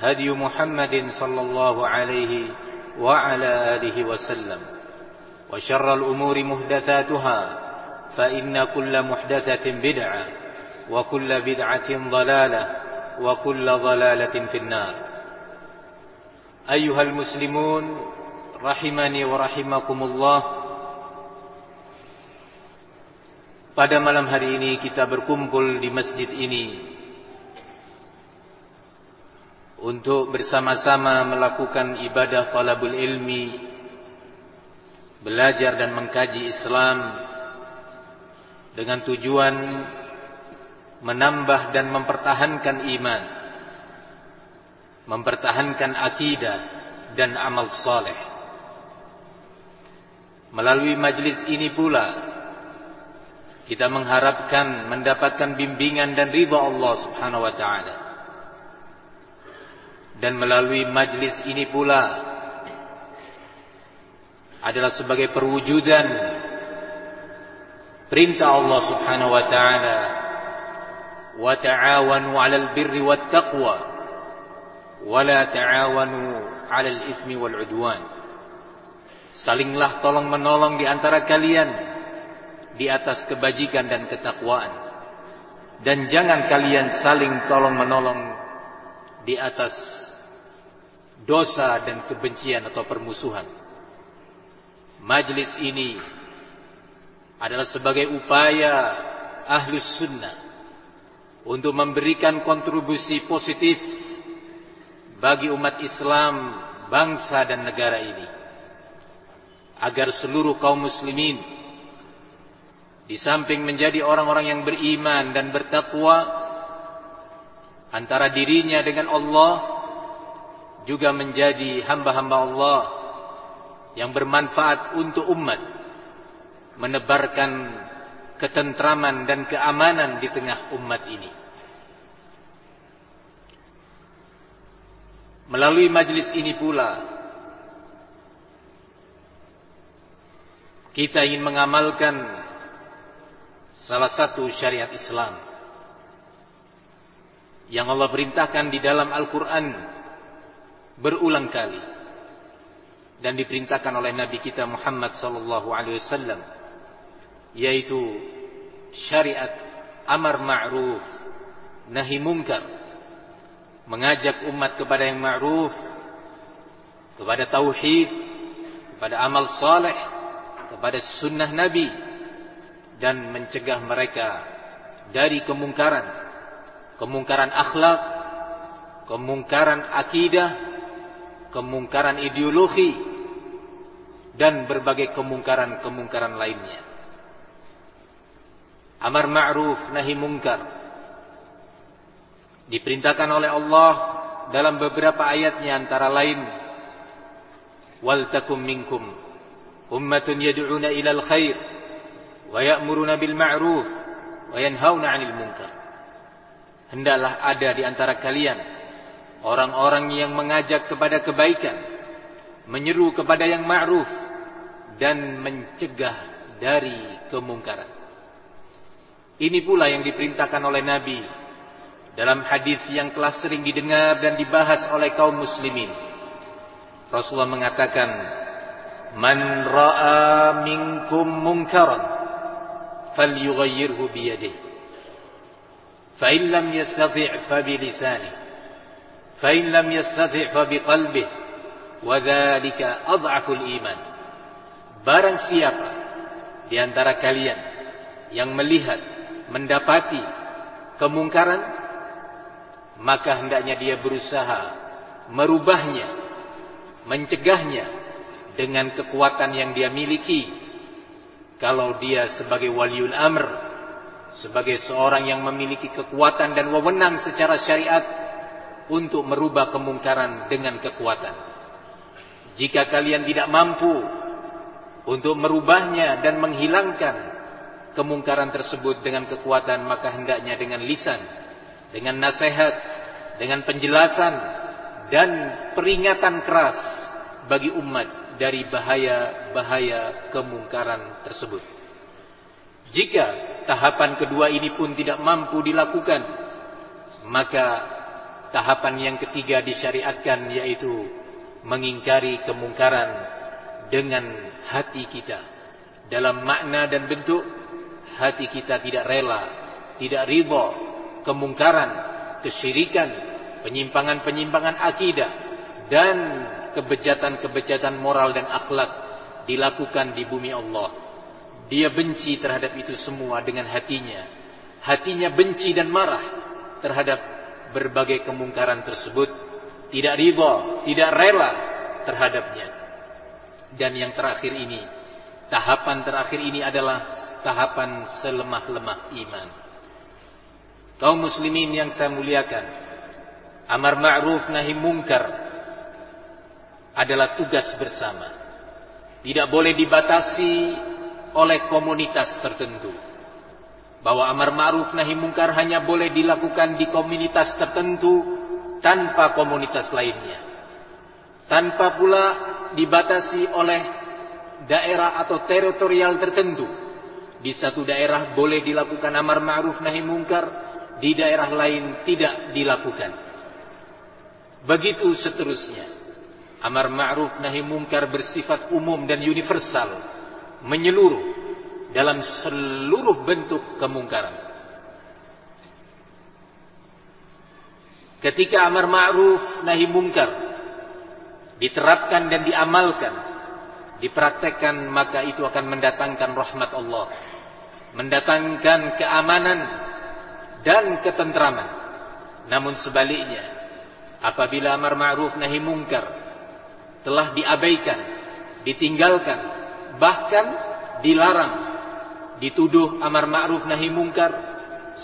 هدي محمد صلى الله عليه وعلى آله وسلم. وشر الأمور مهدثاتها فإن كل محدثة بدعة وكل بدعة ضلالة وكل ضلالة في النار. أيها المسلمون rahimani wa rahimakumullah Pada malam hari ini kita berkumpul di masjid ini. Untuk bersama-sama melakukan ibadah talabul ilmi belajar dan mengkaji Islam dengan tujuan menambah dan mempertahankan iman mempertahankan akidah dan amal saleh. Melalui majlis ini pula kita mengharapkan mendapatkan bimbingan dan ridha Allah Subhanahu wa taala dan melalui majlis ini pula adalah sebagai perwujudan perintah Allah Subhanahu wa taala. Wa ta'awanu 'alal birri wat taqwa wa la ta'awanu 'alal wal 'udwan. Salinglah tolong menolong di antara kalian di atas kebajikan dan ketakwaan. Dan jangan kalian saling tolong menolong di atas dosa dan kebencian atau permusuhan. Majlis ini adalah sebagai upaya ahlus sunnah untuk memberikan kontribusi positif bagi umat Islam, bangsa dan negara ini. Agar seluruh kaum muslimin di samping menjadi orang-orang yang beriman dan bertakwa antara dirinya dengan Allah juga menjadi hamba-hamba Allah yang bermanfaat untuk umat menebarkan ketentraman dan keamanan di tengah umat ini. Melalui majlis ini pula kita ingin mengamalkan salah satu syariat Islam yang Allah perintahkan di dalam Al-Quran berulang kali dan diperintahkan oleh Nabi kita Muhammad sallallahu alaihi wasallam yaitu syariat amar ma'ruf nahi munkar mengajak umat kepada yang ma'ruf kepada tauhid kepada amal saleh kepada sunnah Nabi dan mencegah mereka dari kemungkaran kemungkaran akhlak kemungkaran akidah kemungkaran ideologi dan berbagai kemungkaran-kemungkaran lainnya. Amar ma'ruf nahi munkar diperintahkan oleh Allah dalam beberapa ayatnya antara lain wal takum minkum ummatun yad'una ila al-khair wa ya'muruna bil ma'ruf wa yanhauna 'anil munkar. Hendaklah ada di antara kalian orang-orang yang mengajak kepada kebaikan menyeru kepada yang ma'ruf dan mencegah dari kemungkaran. Ini pula yang diperintahkan oleh Nabi dalam hadis yang telah sering didengar dan dibahas oleh kaum muslimin. Rasulullah mengatakan, "Man ra'a minkum munkaran falyughayyirhu bi yadihi." Fa. Fa bi qalbihi. Wa dzalika adhaful iman. Barang siapa di antara kalian yang melihat, mendapati kemungkaran, maka hendaknya dia berusaha merubahnya, mencegahnya dengan kekuatan yang dia miliki. Kalau dia sebagai waliul amr, sebagai seorang yang memiliki kekuatan dan wewenang secara syariat untuk merubah kemungkaran dengan kekuatan. Jika kalian tidak mampu untuk merubahnya dan menghilangkan kemungkaran tersebut dengan kekuatan maka hendaknya dengan lisan dengan nasihat dengan penjelasan dan peringatan keras bagi umat dari bahaya-bahaya kemungkaran tersebut jika tahapan kedua ini pun tidak mampu dilakukan maka tahapan yang ketiga disyariatkan yaitu mengingkari kemungkaran dengan hati kita. Dalam makna dan bentuk hati kita tidak rela tidak ridha kemungkaran kesyirikan penyimpangan-penyimpangan akidah dan kebejatan-kebejatan moral dan akhlak dilakukan di bumi Allah. Dia benci terhadap itu semua dengan hatinya. Hatinya benci dan marah terhadap berbagai kemungkaran tersebut tidak ridha tidak rela terhadapnya dan yang terakhir ini, tahapan terakhir ini adalah tahapan selemah-lemah iman. Kaum muslimin yang saya muliakan, amar ma'ruf nahi mungkar adalah tugas bersama. Tidak boleh dibatasi oleh komunitas tertentu. Bahwa amar ma'ruf nahi mungkar hanya boleh dilakukan di komunitas tertentu tanpa komunitas lainnya. Tanpa pula dibatasi oleh daerah atau teritorial tertentu. Di satu daerah boleh dilakukan amar ma'ruf nahi mungkar, di daerah lain tidak dilakukan. Begitu seterusnya. Amar ma'ruf nahi mungkar bersifat umum dan universal, menyeluruh dalam seluruh bentuk kemungkaran. Ketika amar ma'ruf nahi mungkar diterapkan dan diamalkan, dipraktekkan maka itu akan mendatangkan rahmat Allah, mendatangkan keamanan dan ketentraman. Namun sebaliknya, apabila amar ma'ruf nahi mungkar telah diabaikan, ditinggalkan, bahkan dilarang, dituduh amar ma'ruf nahi mungkar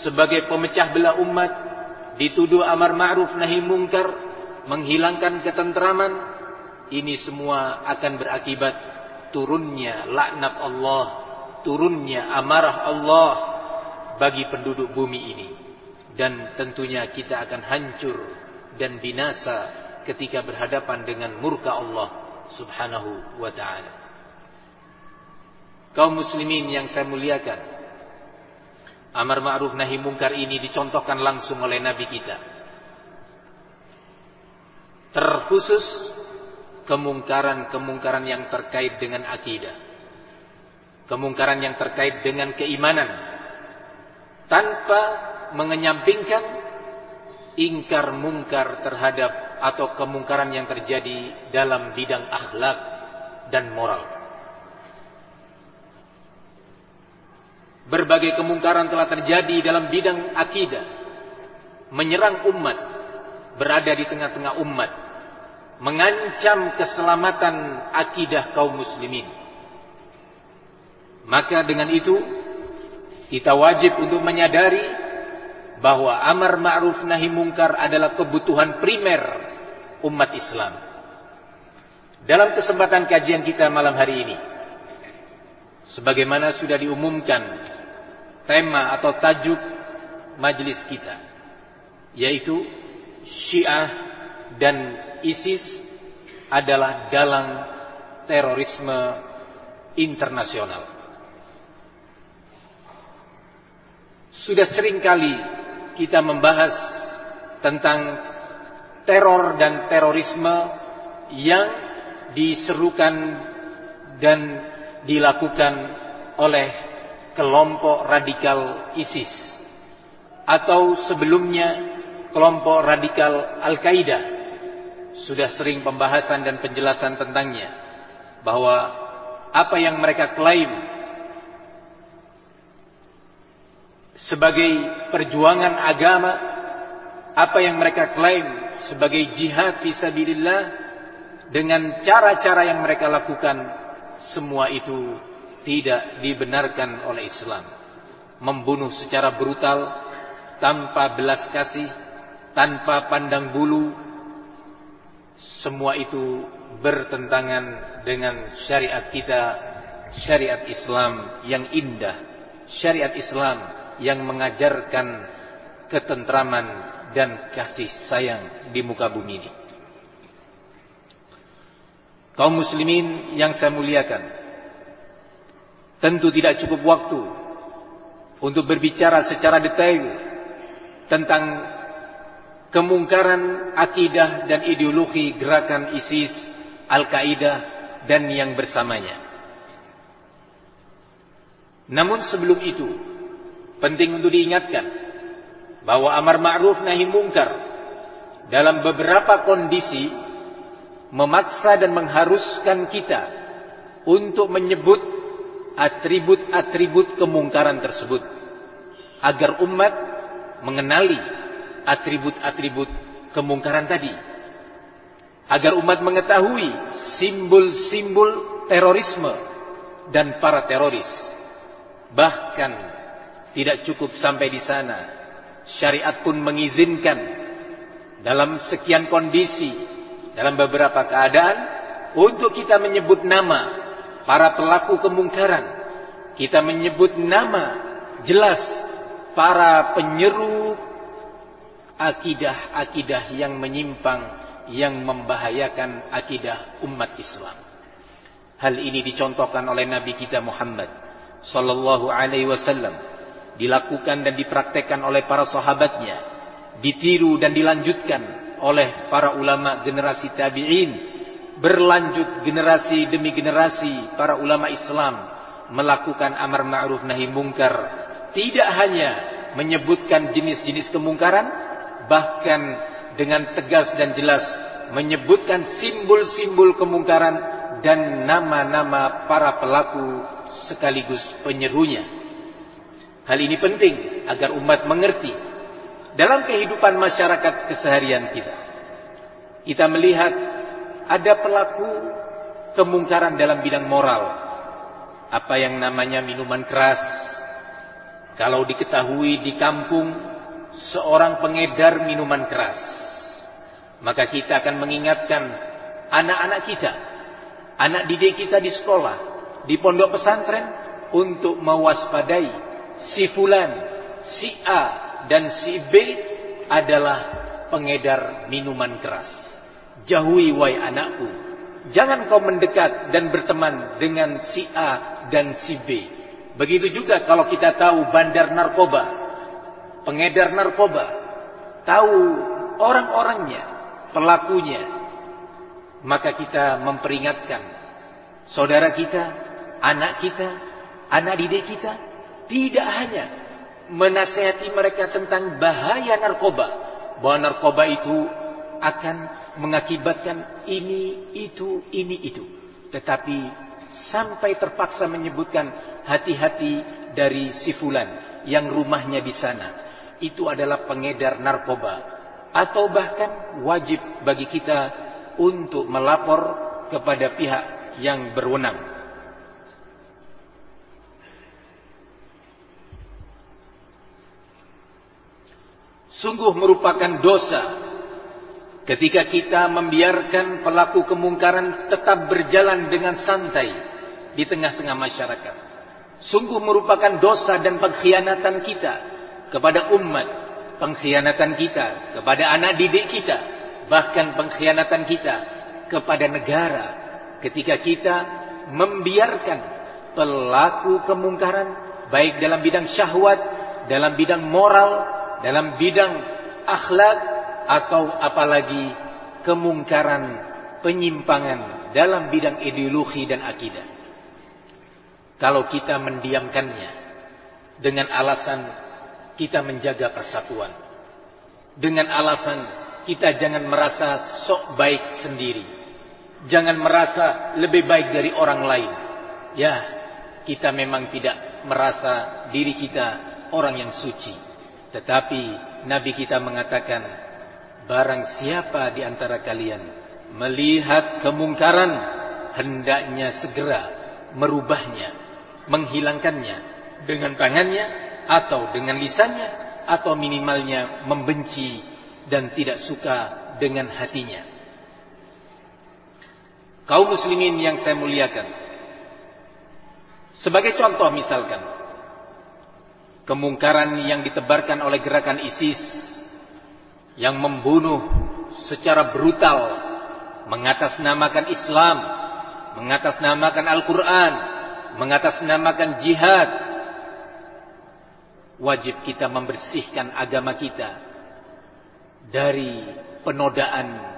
sebagai pemecah belah umat, dituduh amar ma'ruf nahi mungkar menghilangkan ketentraman, ini semua akan berakibat turunnya laknat Allah, turunnya amarah Allah bagi penduduk bumi ini. Dan tentunya kita akan hancur dan binasa ketika berhadapan dengan murka Allah subhanahu wa ta'ala. Kaum muslimin yang saya muliakan, amar ma'ruf nahi mungkar ini dicontohkan langsung oleh Nabi kita. Terkhusus kemungkaran-kemungkaran yang terkait dengan akidah. Kemungkaran yang terkait dengan keimanan. Tanpa mengenyampingkan ingkar mungkar terhadap atau kemungkaran yang terjadi dalam bidang akhlak dan moral. Berbagai kemungkaran telah terjadi dalam bidang akidah. Menyerang umat. Berada di tengah-tengah umat mengancam keselamatan akidah kaum muslimin. Maka dengan itu kita wajib untuk menyadari bahwa amar ma'ruf nahi mungkar adalah kebutuhan primer umat Islam. Dalam kesempatan kajian kita malam hari ini sebagaimana sudah diumumkan tema atau tajuk majlis kita yaitu Syiah dan ISIS adalah dalang terorisme internasional. Sudah sering kali kita membahas tentang teror dan terorisme yang diserukan dan dilakukan oleh kelompok radikal ISIS atau sebelumnya kelompok radikal Al-Qaeda. Sudah sering pembahasan dan penjelasan tentangnya bahwa apa yang mereka klaim sebagai perjuangan agama apa yang mereka klaim sebagai jihad fisabilillah dengan cara-cara yang mereka lakukan semua itu tidak dibenarkan oleh Islam. Membunuh secara brutal tanpa belas kasih tanpa pandang bulu semua itu bertentangan dengan syariat kita syariat Islam yang indah syariat Islam yang mengajarkan ketentraman dan kasih sayang di muka bumi ini kaum muslimin yang saya muliakan tentu tidak cukup waktu untuk berbicara secara detail tentang kemungkaran akidah dan ideologi gerakan ISIS, Al-Qaeda dan yang bersamanya. Namun sebelum itu, penting untuk diingatkan bahwa amar ma'ruf nahi mungkar dalam beberapa kondisi memaksa dan mengharuskan kita untuk menyebut atribut-atribut kemungkaran tersebut agar umat mengenali atribut-atribut kemungkaran tadi. Agar umat mengetahui simbol-simbol terorisme dan para teroris. Bahkan tidak cukup sampai di sana. Syariat pun mengizinkan dalam sekian kondisi, dalam beberapa keadaan, untuk kita menyebut nama para pelaku kemungkaran. Kita menyebut nama jelas para penyeru akidah-akidah yang menyimpang yang membahayakan akidah umat Islam. Hal ini dicontohkan oleh Nabi kita Muhammad sallallahu alaihi wasallam, dilakukan dan dipraktekkan oleh para sahabatnya, ditiru dan dilanjutkan oleh para ulama generasi tabi'in, berlanjut generasi demi generasi para ulama Islam melakukan amar ma'ruf nahi mungkar, tidak hanya menyebutkan jenis-jenis kemungkaran bahkan dengan tegas dan jelas menyebutkan simbol-simbol kemungkaran dan nama-nama para pelaku sekaligus penyerunya. Hal ini penting agar umat mengerti dalam kehidupan masyarakat keseharian kita. Kita melihat ada pelaku kemungkaran dalam bidang moral. Apa yang namanya minuman keras. Kalau diketahui di kampung seorang pengedar minuman keras. Maka kita akan mengingatkan anak-anak kita, anak didik kita di sekolah, di pondok pesantren untuk mewaspadai si fulan, si A dan si B adalah pengedar minuman keras. Jauhi wahai anakku, jangan kau mendekat dan berteman dengan si A dan si B. Begitu juga kalau kita tahu bandar narkoba pengedar narkoba, tahu orang-orangnya, pelakunya, maka kita memperingatkan saudara kita, anak kita, anak didik kita, tidak hanya menasehati mereka tentang bahaya narkoba, bahwa narkoba itu akan mengakibatkan ini, itu, ini, itu. Tetapi sampai terpaksa menyebutkan hati-hati dari si fulan yang rumahnya di sana itu adalah pengedar narkoba atau bahkan wajib bagi kita untuk melapor kepada pihak yang berwenang. Sungguh merupakan dosa ketika kita membiarkan pelaku kemungkaran tetap berjalan dengan santai di tengah-tengah masyarakat. Sungguh merupakan dosa dan pengkhianatan kita kepada umat, pengkhianatan kita kepada anak didik kita, bahkan pengkhianatan kita kepada negara ketika kita membiarkan pelaku kemungkaran baik dalam bidang syahwat, dalam bidang moral, dalam bidang akhlak atau apalagi kemungkaran penyimpangan dalam bidang ideologi dan akidah. Kalau kita mendiamkannya dengan alasan kita menjaga persatuan. Dengan alasan kita jangan merasa sok baik sendiri. Jangan merasa lebih baik dari orang lain. Ya, kita memang tidak merasa diri kita orang yang suci. Tetapi Nabi kita mengatakan, barang siapa di antara kalian melihat kemungkaran, hendaknya segera merubahnya, menghilangkannya dengan tangannya atau dengan lisannya atau minimalnya membenci dan tidak suka dengan hatinya. Kaum muslimin yang saya muliakan. Sebagai contoh misalkan kemungkaran yang ditebarkan oleh gerakan ISIS yang membunuh secara brutal mengatasnamakan Islam, mengatasnamakan Al-Qur'an, mengatasnamakan jihad, wajib kita membersihkan agama kita dari penodaan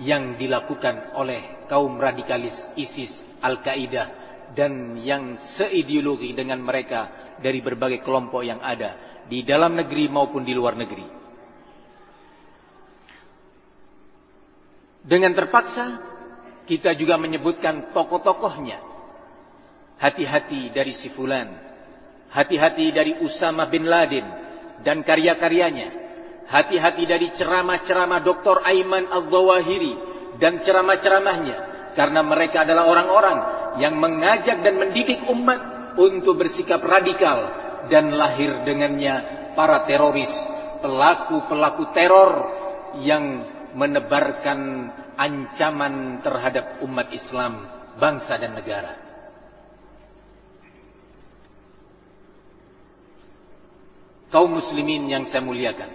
yang dilakukan oleh kaum radikalis ISIS, Al-Qaeda dan yang seideologi dengan mereka dari berbagai kelompok yang ada di dalam negeri maupun di luar negeri. Dengan terpaksa kita juga menyebutkan tokoh-tokohnya Hati-hati dari si fulan. Hati-hati dari Usama bin Laden dan karya-karyanya. Hati-hati dari ceramah-ceramah Dr. Aiman Al-Zawahiri dan ceramah-ceramahnya. Karena mereka adalah orang-orang yang mengajak dan mendidik umat untuk bersikap radikal. Dan lahir dengannya para teroris, pelaku-pelaku teror yang menebarkan ancaman terhadap umat Islam, bangsa dan negara. kaum muslimin yang saya muliakan.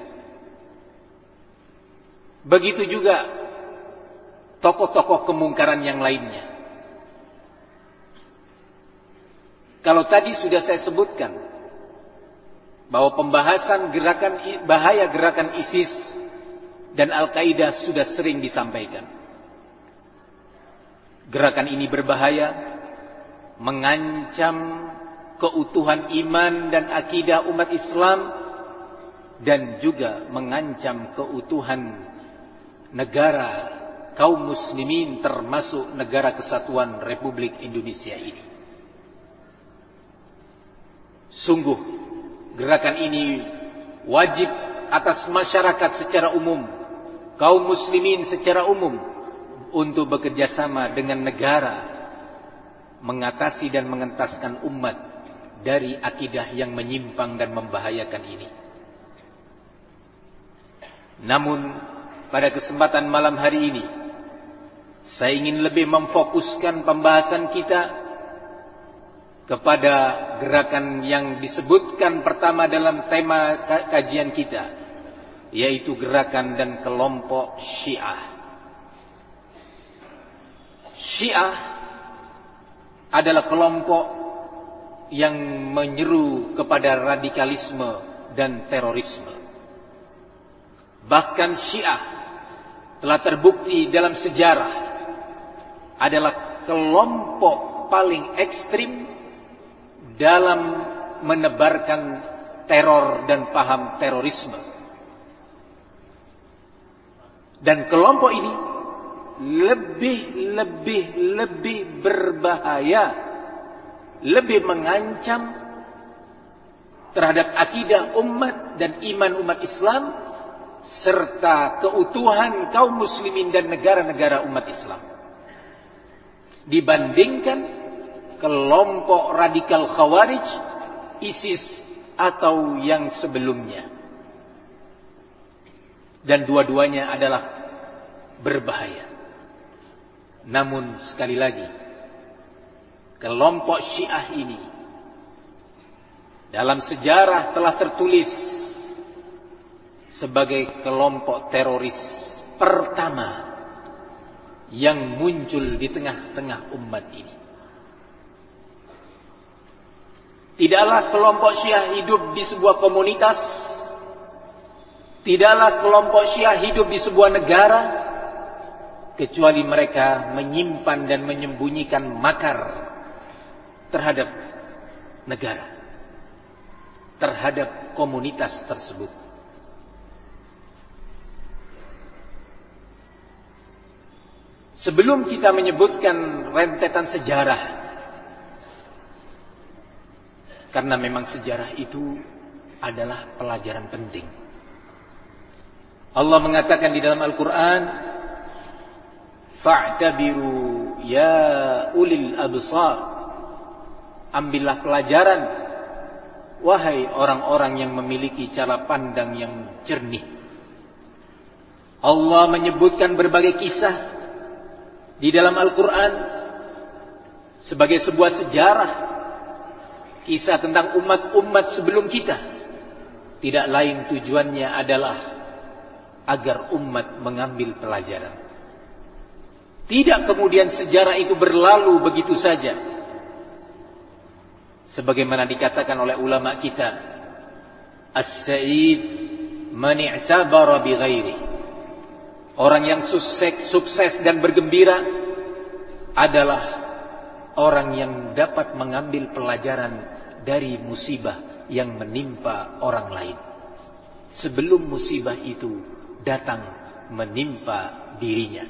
Begitu juga tokoh-tokoh kemungkaran yang lainnya. Kalau tadi sudah saya sebutkan bahwa pembahasan gerakan bahaya gerakan ISIS dan Al-Qaeda sudah sering disampaikan. Gerakan ini berbahaya, mengancam keutuhan iman dan akidah umat Islam dan juga mengancam keutuhan negara kaum muslimin termasuk negara kesatuan Republik Indonesia ini. Sungguh gerakan ini wajib atas masyarakat secara umum, kaum muslimin secara umum untuk bekerjasama dengan negara mengatasi dan mengentaskan umat dari akidah yang menyimpang dan membahayakan ini. Namun pada kesempatan malam hari ini saya ingin lebih memfokuskan pembahasan kita kepada gerakan yang disebutkan pertama dalam tema kajian kita yaitu gerakan dan kelompok Syiah. Syiah adalah kelompok yang menyeru kepada radikalisme dan terorisme. Bahkan Syiah telah terbukti dalam sejarah adalah kelompok paling ekstrim dalam menebarkan teror dan paham terorisme. Dan kelompok ini lebih lebih lebih berbahaya lebih mengancam terhadap akidah umat dan iman umat Islam serta keutuhan kaum muslimin dan negara-negara umat Islam dibandingkan kelompok radikal khawarij ISIS atau yang sebelumnya dan dua-duanya adalah berbahaya namun sekali lagi kelompok Syiah ini dalam sejarah telah tertulis sebagai kelompok teroris pertama yang muncul di tengah-tengah umat ini. Tidaklah kelompok Syiah hidup di sebuah komunitas. Tidaklah kelompok Syiah hidup di sebuah negara kecuali mereka menyimpan dan menyembunyikan makar terhadap negara, terhadap komunitas tersebut. Sebelum kita menyebutkan rentetan sejarah, karena memang sejarah itu adalah pelajaran penting. Allah mengatakan di dalam Al-Quran, Fa'tabiru ya ulil absar. Ambillah pelajaran, wahai orang-orang yang memiliki cara pandang yang jernih. Allah menyebutkan berbagai kisah di dalam Al-Quran sebagai sebuah sejarah kisah tentang umat-umat sebelum kita. Tidak lain tujuannya adalah agar umat mengambil pelajaran. Tidak kemudian sejarah itu berlalu begitu saja. Sebagaimana dikatakan oleh ulama kita as-sa'id man i'tabara bi ghairihi Orang yang sukses, sukses dan bergembira adalah orang yang dapat mengambil pelajaran dari musibah yang menimpa orang lain. Sebelum musibah itu datang menimpa dirinya.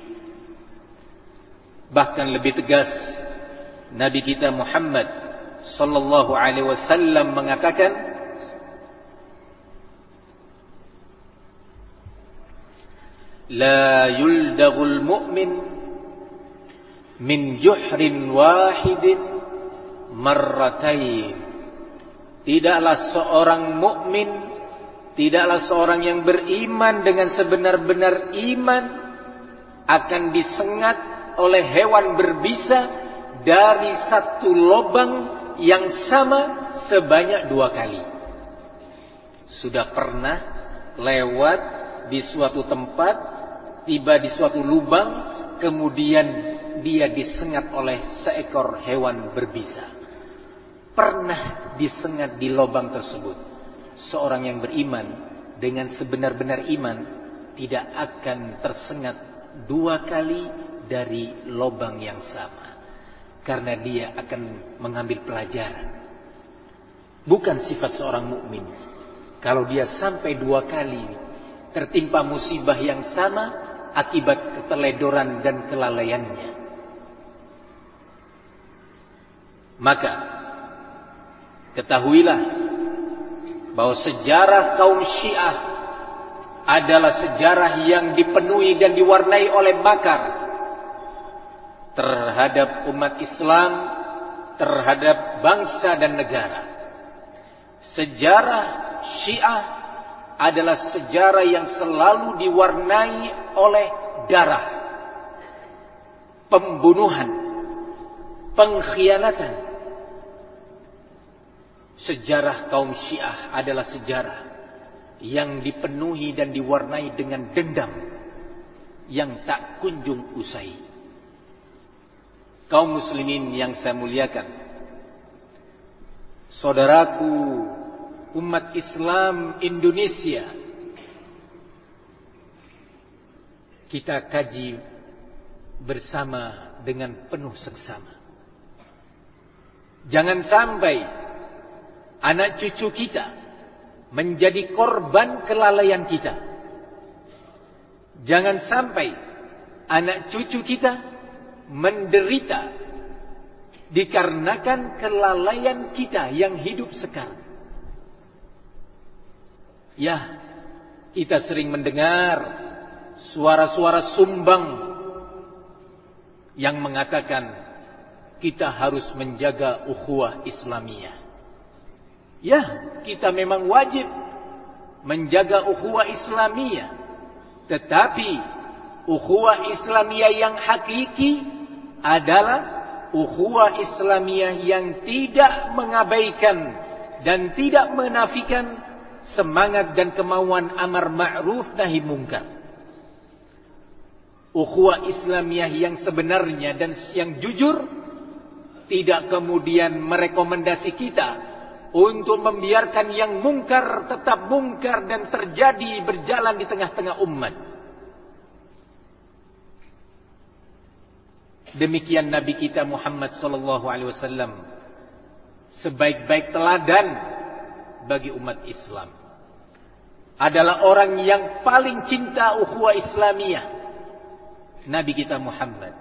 Bahkan lebih tegas Nabi kita Muhammad sallallahu alaihi wasallam mengatakan La yuldaghul mu'min min juhrin wahidin marratain tidaklah seorang mukmin tidaklah seorang yang beriman dengan sebenar-benar iman akan disengat oleh hewan berbisa dari satu lubang yang sama sebanyak dua kali sudah pernah lewat di suatu tempat tiba di suatu lubang, kemudian dia disengat oleh seekor hewan berbisa. Pernah disengat di lubang tersebut. Seorang yang beriman dengan sebenar-benar iman tidak akan tersengat dua kali dari lubang yang sama. Karena dia akan mengambil pelajaran. Bukan sifat seorang mukmin. Kalau dia sampai dua kali tertimpa musibah yang sama, akibat keteledoran dan kelalaiannya. Maka ketahuilah bahwa sejarah kaum Syiah adalah sejarah yang dipenuhi dan diwarnai oleh makar terhadap umat Islam, terhadap bangsa dan negara. Sejarah Syiah adalah sejarah yang selalu diwarnai oleh darah, pembunuhan, pengkhianatan. Sejarah kaum Syiah adalah sejarah yang dipenuhi dan diwarnai dengan dendam yang tak kunjung usai. Kaum muslimin yang saya muliakan, saudaraku umat Islam Indonesia kita kaji bersama dengan penuh seksama. Jangan sampai anak cucu kita menjadi korban kelalaian kita. Jangan sampai anak cucu kita menderita dikarenakan kelalaian kita yang hidup sekarang. Ya, kita sering mendengar suara-suara sumbang yang mengatakan kita harus menjaga ukhuwah Islamiyah. Ya, kita memang wajib menjaga ukhuwah Islamiyah. Tetapi ukhuwah Islamiyah yang hakiki adalah ukhuwah Islamiyah yang tidak mengabaikan dan tidak menafikan semangat dan kemauan amar ma'ruf nahi mungkar. ukhuwah Islamiyah yang sebenarnya dan yang jujur tidak kemudian merekomendasi kita untuk membiarkan yang mungkar tetap mungkar dan terjadi berjalan di tengah-tengah umat. Demikian Nabi kita Muhammad sallallahu alaihi wasallam. Sebaik-baik teladan bagi umat Islam. Adalah orang yang paling cinta ukhuwah Islamiyah. Nabi kita Muhammad.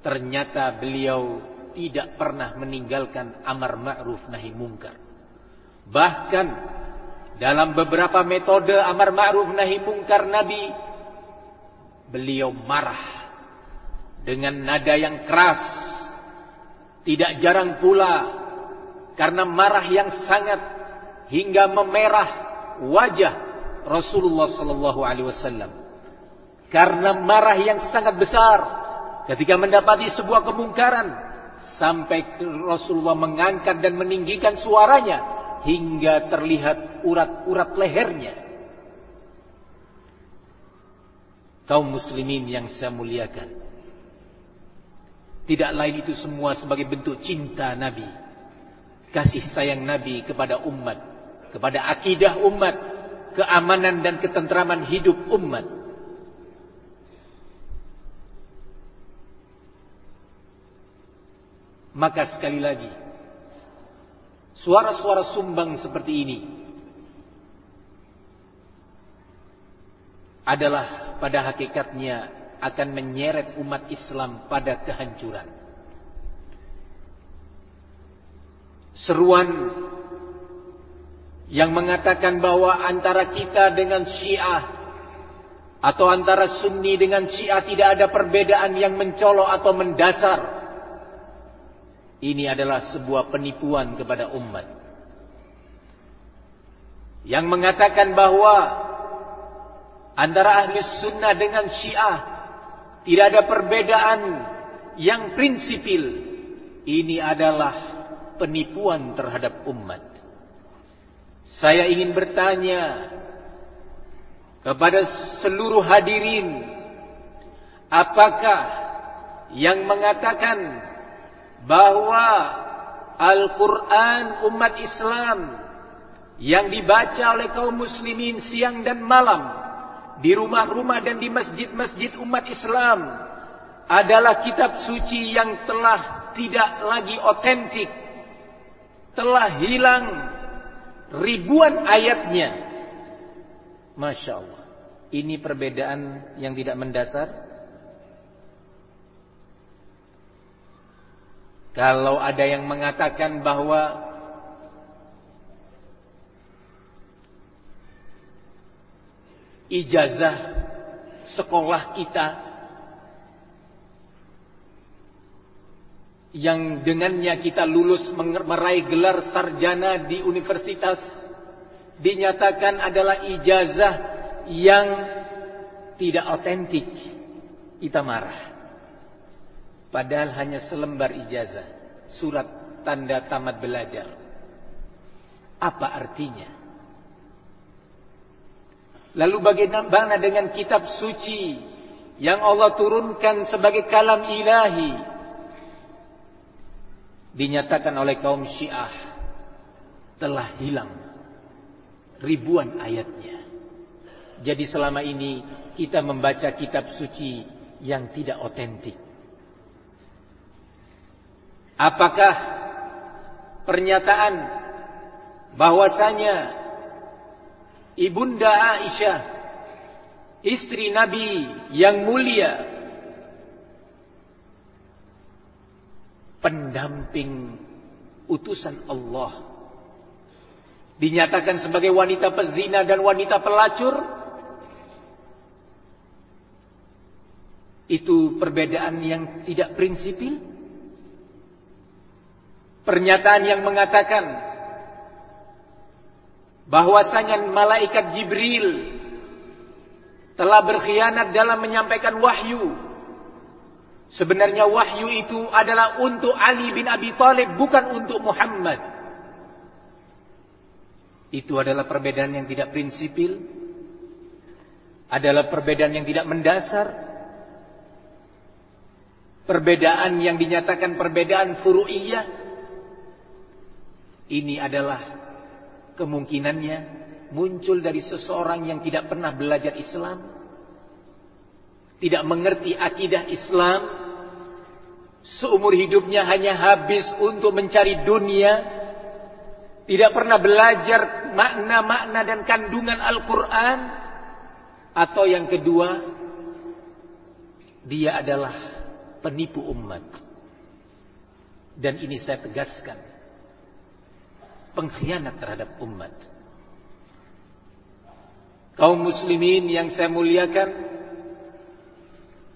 Ternyata beliau tidak pernah meninggalkan amar ma'ruf nahi mungkar bahkan dalam beberapa metode amar ma'ruf nahi mungkar Nabi beliau marah dengan nada yang keras. Tidak jarang pula karena marah yang sangat hingga memerah wajah Rasulullah sallallahu alaihi wasallam. Karena marah yang sangat besar ketika mendapati sebuah kemungkaran sampai Rasulullah mengangkat dan meninggikan suaranya hingga terlihat urat-urat lehernya. Kaum muslimin yang saya muliakan. Tidak lain itu semua sebagai bentuk cinta Nabi. Kasih sayang Nabi kepada umat. Kepada akidah umat. Keamanan dan ketentraman hidup umat. Maka sekali lagi. Suara-suara sumbang seperti ini. Adalah pada hakikatnya akan menyeret umat Islam pada kehancuran. Seruan yang mengatakan bahwa antara kita dengan Syiah atau antara Sunni dengan Syiah tidak ada perbedaan yang mencolok atau mendasar. Ini adalah sebuah penipuan kepada umat. Yang mengatakan bahwa antara ahli sunnah dengan syiah tidak ada perbedaan yang prinsipil. Ini adalah penipuan terhadap umat. Saya ingin bertanya kepada seluruh hadirin, apakah yang mengatakan bahwa Al-Quran umat Islam yang dibaca oleh kaum muslimin siang dan malam di rumah-rumah dan di masjid-masjid umat Islam adalah kitab suci yang telah tidak lagi otentik, telah hilang ribuan ayatnya. Masya Allah. Ini perbedaan yang tidak mendasar. Kalau ada yang mengatakan bahwa ijazah sekolah kita yang dengannya kita lulus meraih gelar sarjana di universitas dinyatakan adalah ijazah yang tidak otentik kita marah padahal hanya selembar ijazah surat tanda tamat belajar apa artinya Lalu bagaimana dengan kitab suci yang Allah turunkan sebagai kalam ilahi? Dinyatakan oleh kaum Syiah telah hilang ribuan ayatnya. Jadi selama ini kita membaca kitab suci yang tidak otentik. Apakah pernyataan bahwasanya Ibunda Aisyah istri Nabi yang mulia pendamping utusan Allah dinyatakan sebagai wanita pezina dan wanita pelacur? Itu perbedaan yang tidak prinsipil pernyataan yang mengatakan bahwasanya malaikat Jibril telah berkhianat dalam menyampaikan wahyu. Sebenarnya wahyu itu adalah untuk Ali bin Abi Thalib bukan untuk Muhammad. Itu adalah perbedaan yang tidak prinsipil. Adalah perbedaan yang tidak mendasar. perbedaan yang dinyatakan perbedaan furu'iyah ini adalah kemungkinannya muncul dari seseorang yang tidak pernah belajar Islam tidak mengerti akidah Islam seumur hidupnya hanya habis untuk mencari dunia tidak pernah belajar makna-makna dan kandungan Al-Quran, atau yang kedua, dia adalah penipu umat. Dan ini saya tegaskan, pengkhianat terhadap umat. Kaum muslimin yang saya muliakan,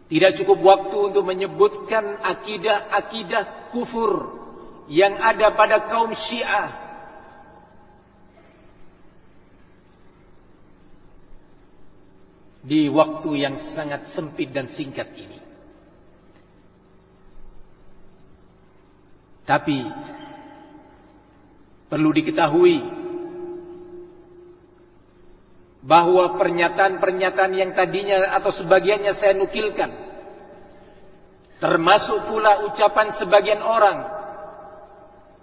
tidak cukup waktu untuk menyebutkan akidah-akidah kufur yang ada pada kaum Syiah di waktu yang sangat sempit dan singkat ini. Tapi perlu diketahui bahwa pernyataan-pernyataan yang tadinya atau sebagiannya saya nukilkan termasuk pula ucapan sebagian orang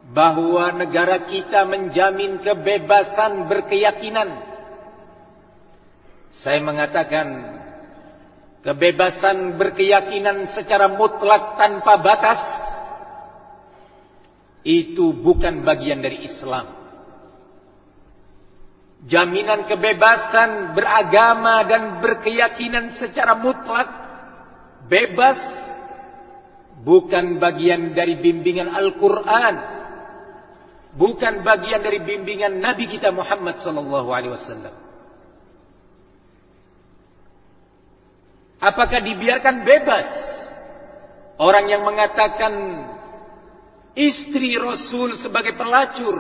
bahwa negara kita menjamin kebebasan berkeyakinan. Saya mengatakan kebebasan berkeyakinan secara mutlak tanpa batas itu bukan bagian dari Islam. Jaminan kebebasan beragama dan berkeyakinan secara mutlak bebas bukan bagian dari bimbingan Al-Qur'an. Bukan bagian dari bimbingan Nabi kita Muhammad sallallahu alaihi wasallam. Apakah dibiarkan bebas orang yang mengatakan istri Rasul sebagai pelacur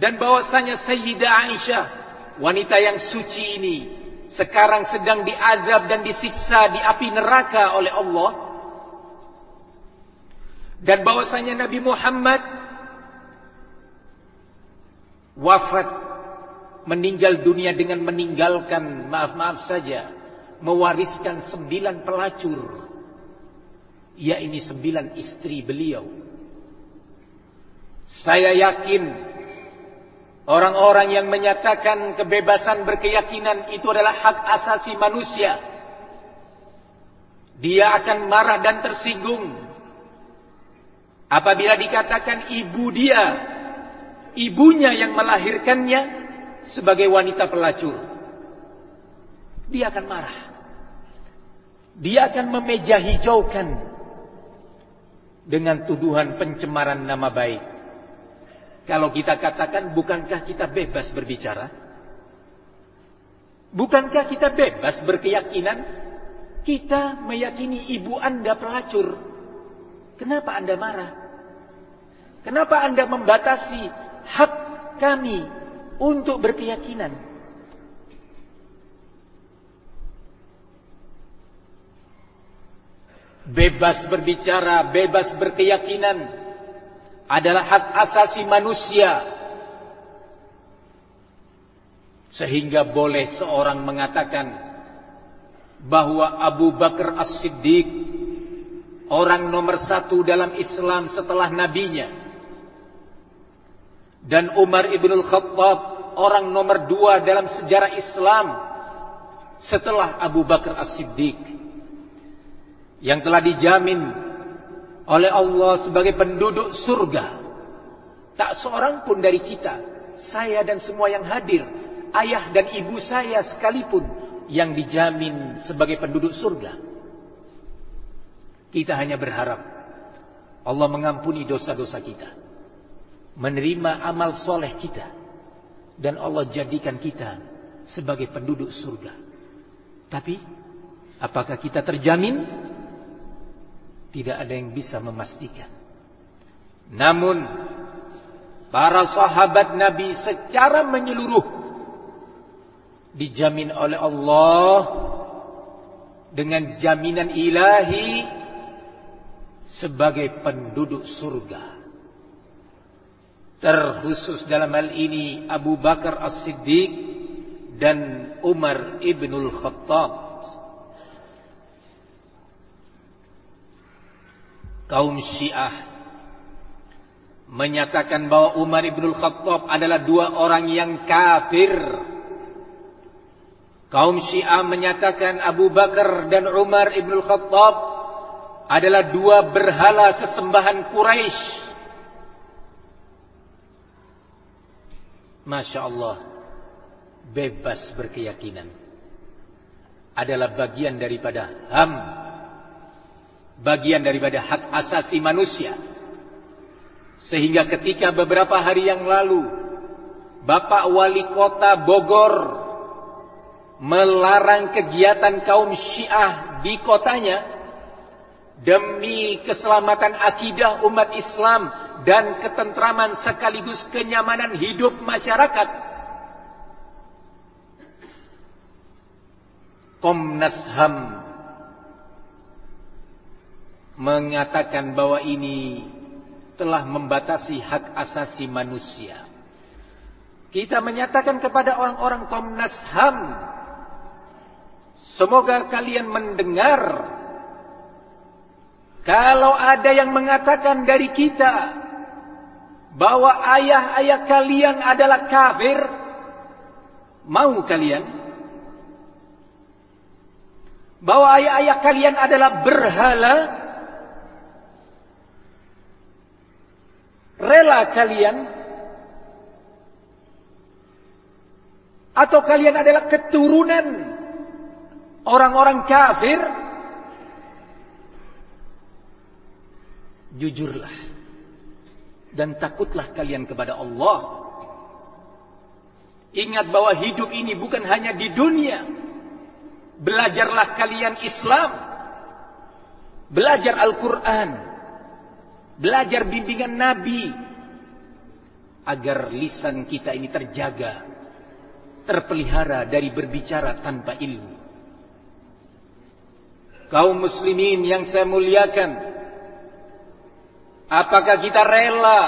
dan bahwasanya Sayyidah Aisyah wanita yang suci ini sekarang sedang diazab dan disiksa di api neraka oleh Allah dan bahwasanya Nabi Muhammad wafat meninggal dunia dengan meninggalkan maaf-maaf saja mewariskan sembilan pelacur. Ya ini sembilan istri beliau. Saya yakin orang-orang yang menyatakan kebebasan berkeyakinan itu adalah hak asasi manusia. Dia akan marah dan tersinggung apabila dikatakan ibu dia, ibunya yang melahirkannya sebagai wanita pelacur. Dia akan marah. Dia akan memeja hijaukan dengan tuduhan pencemaran nama baik. Kalau kita katakan, bukankah kita bebas berbicara? Bukankah kita bebas berkeyakinan? Kita meyakini ibu anda pelacur. Kenapa anda marah? Kenapa anda membatasi hak kami untuk berkeyakinan? bebas berbicara, bebas berkeyakinan adalah hak asasi manusia. Sehingga boleh seorang mengatakan bahwa Abu Bakar As-Siddiq orang nomor satu dalam Islam setelah nabinya dan Umar Ibn Khattab orang nomor dua dalam sejarah Islam setelah Abu Bakar As-Siddiq yang telah dijamin oleh Allah sebagai penduduk surga. Tak seorang pun dari kita, saya dan semua yang hadir, ayah dan ibu saya sekalipun yang dijamin sebagai penduduk surga. Kita hanya berharap Allah mengampuni dosa-dosa kita. Menerima amal soleh kita. Dan Allah jadikan kita sebagai penduduk surga. Tapi, apakah kita terjamin? Tidak ada yang bisa memastikan. Namun para sahabat Nabi secara menyeluruh dijamin oleh Allah dengan jaminan ilahi sebagai penduduk surga. Terkhusus dalam hal ini Abu Bakar As-Siddiq dan Umar Ibnul Khattab. Kaum Syiah menyatakan bahwa Umar ibn Khattab adalah dua orang yang kafir. Kaum Syiah menyatakan Abu Bakar dan Umar ibn Khattab adalah dua berhala sesembahan Quraisy. Masya Allah, bebas berkeyakinan adalah bagian daripada HAM, bagian daripada hak asasi manusia. Sehingga ketika beberapa hari yang lalu Bapak Wali Kota Bogor melarang kegiatan kaum Syiah di kotanya demi keselamatan akidah umat Islam dan ketentraman sekaligus kenyamanan hidup masyarakat. Komnas HAM mengatakan bahwa ini telah membatasi hak asasi manusia. Kita menyatakan kepada orang-orang Komnas HAM, semoga kalian mendengar kalau ada yang mengatakan dari kita bahwa ayah-ayah kalian adalah kafir, mau kalian? Bahwa ayah-ayah kalian adalah berhala, Rela kalian atau kalian adalah keturunan orang-orang kafir? Jujurlah dan takutlah kalian kepada Allah. Ingat bahwa hidup ini bukan hanya di dunia. Belajarlah kalian Islam. Belajar Al-Quran. Belajar bimbingan Nabi. Agar lisan kita ini terjaga. Terpelihara dari berbicara tanpa ilmu. Kaum muslimin yang saya muliakan. Apakah kita rela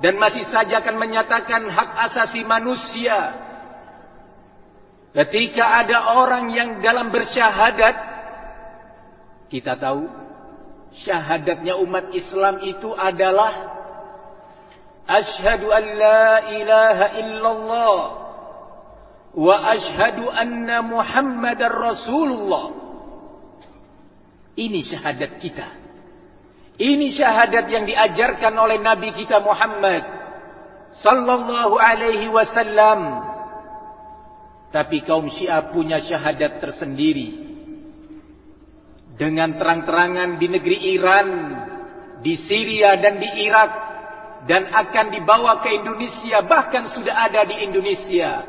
dan masih saja akan menyatakan hak asasi manusia ketika ada orang yang dalam bersyahadat kita tahu syahadatnya umat Islam itu adalah Ashhadu an la ilaha illallah wa ashhadu anna Muhammadar Rasulullah. Ini syahadat kita. Ini syahadat yang diajarkan oleh Nabi kita Muhammad sallallahu alaihi wasallam. Tapi kaum Syiah punya syahadat tersendiri dengan terang-terangan di negeri Iran, di Syria dan di Irak dan akan dibawa ke Indonesia bahkan sudah ada di Indonesia.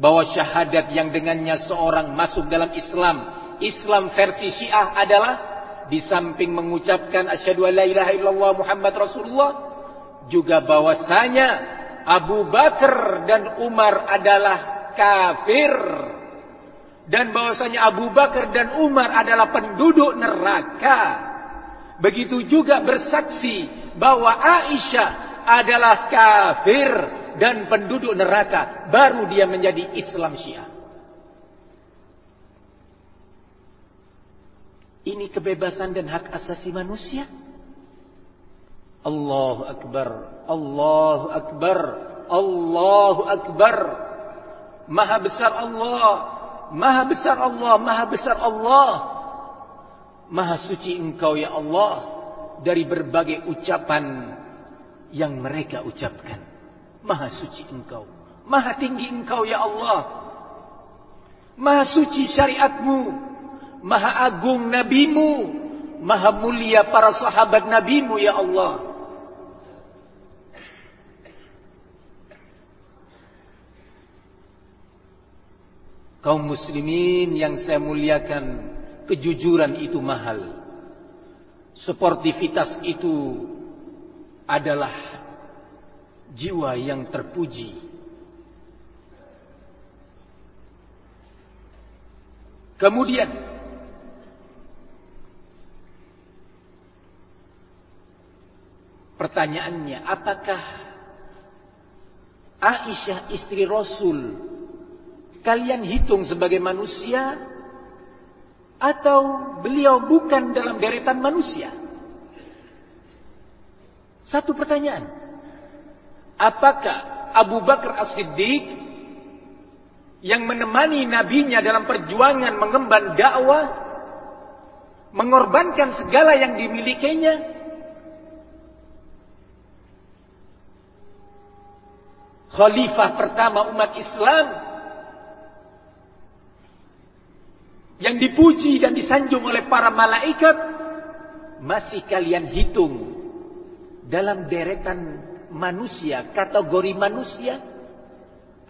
Bahwa syahadat yang dengannya seorang masuk dalam Islam Islam versi Syiah adalah di samping mengucapkan asyhadu alla ilaha illallah Muhammad Rasulullah juga bahwasanya Abu Bakar dan Umar adalah kafir dan bahwasanya Abu Bakar dan Umar adalah penduduk neraka. Begitu juga bersaksi bahwa Aisyah adalah kafir dan penduduk neraka. Baru dia menjadi Islam Syiah. Ini kebebasan dan hak asasi manusia. Allahu Akbar. Allahu Akbar. Allahu Akbar. Maha besar Allah Maha besar Allah, maha besar Allah. Maha suci engkau ya Allah. Dari berbagai ucapan yang mereka ucapkan. Maha suci engkau. Maha tinggi engkau ya Allah. Maha suci syariatmu. Maha agung nabimu. Maha mulia para sahabat nabimu ya Allah. Kaum muslimin yang saya muliakan, kejujuran itu mahal. Sportivitas itu adalah jiwa yang terpuji. Kemudian pertanyaannya, apakah Aisyah istri Rasul kalian hitung sebagai manusia atau beliau bukan dalam deretan manusia? Satu pertanyaan. Apakah Abu Bakar As-Siddiq yang menemani nabinya dalam perjuangan mengemban dakwah mengorbankan segala yang dimilikinya khalifah pertama umat Islam yang dipuji dan disanjung oleh para malaikat masih kalian hitung dalam deretan manusia, kategori manusia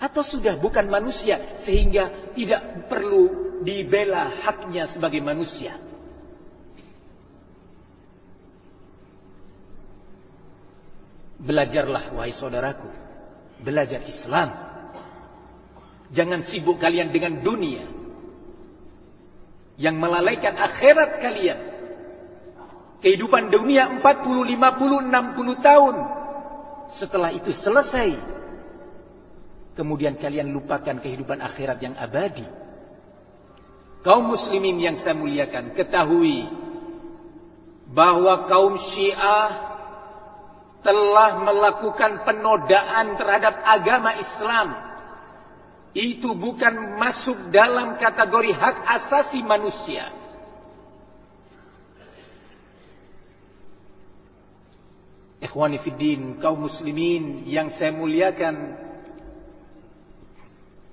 atau sudah bukan manusia sehingga tidak perlu dibela haknya sebagai manusia. Belajarlah wahai saudaraku, belajar Islam. Jangan sibuk kalian dengan dunia yang melalaikan akhirat kalian. Kehidupan dunia 40, 50, 60 tahun. Setelah itu selesai. Kemudian kalian lupakan kehidupan akhirat yang abadi. Kaum muslimin yang saya muliakan, ketahui bahwa kaum Syiah telah melakukan penodaan terhadap agama Islam. Itu bukan masuk dalam kategori hak asasi manusia. Ikhwani fiddin, kaum muslimin yang saya muliakan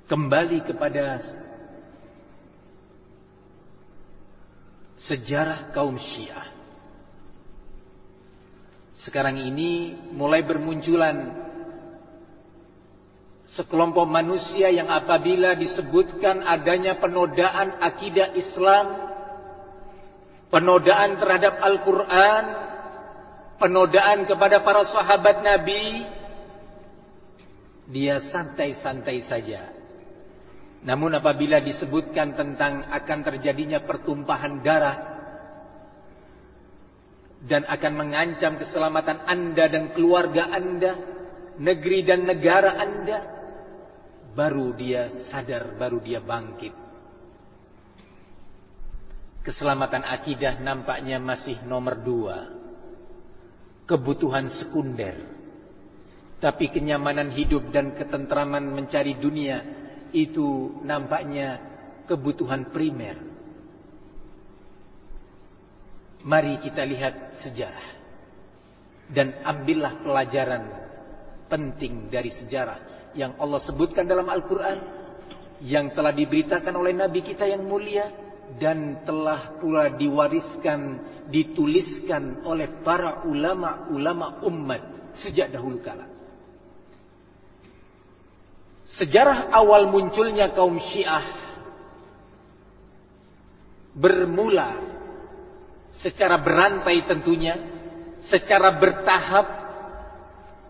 kembali kepada sejarah kaum Syiah. Sekarang ini mulai bermunculan sekelompok manusia yang apabila disebutkan adanya penodaan akidah Islam, penodaan terhadap Al-Quran, penodaan kepada para sahabat Nabi, dia santai-santai saja. Namun apabila disebutkan tentang akan terjadinya pertumpahan darah dan akan mengancam keselamatan Anda dan keluarga Anda, negeri dan negara Anda, baru dia sadar, baru dia bangkit. Keselamatan akidah nampaknya masih nomor dua kebutuhan sekunder. Tapi kenyamanan hidup dan ketentraman mencari dunia itu nampaknya kebutuhan primer. Mari kita lihat sejarah dan ambillah pelajaran penting dari sejarah yang Allah sebutkan dalam Al-Quran yang telah diberitakan oleh Nabi kita yang mulia dan telah pula diwariskan, dituliskan oleh para ulama-ulama umat sejak dahulu kala. Sejarah awal munculnya kaum Syiah bermula secara berantai tentunya, secara bertahap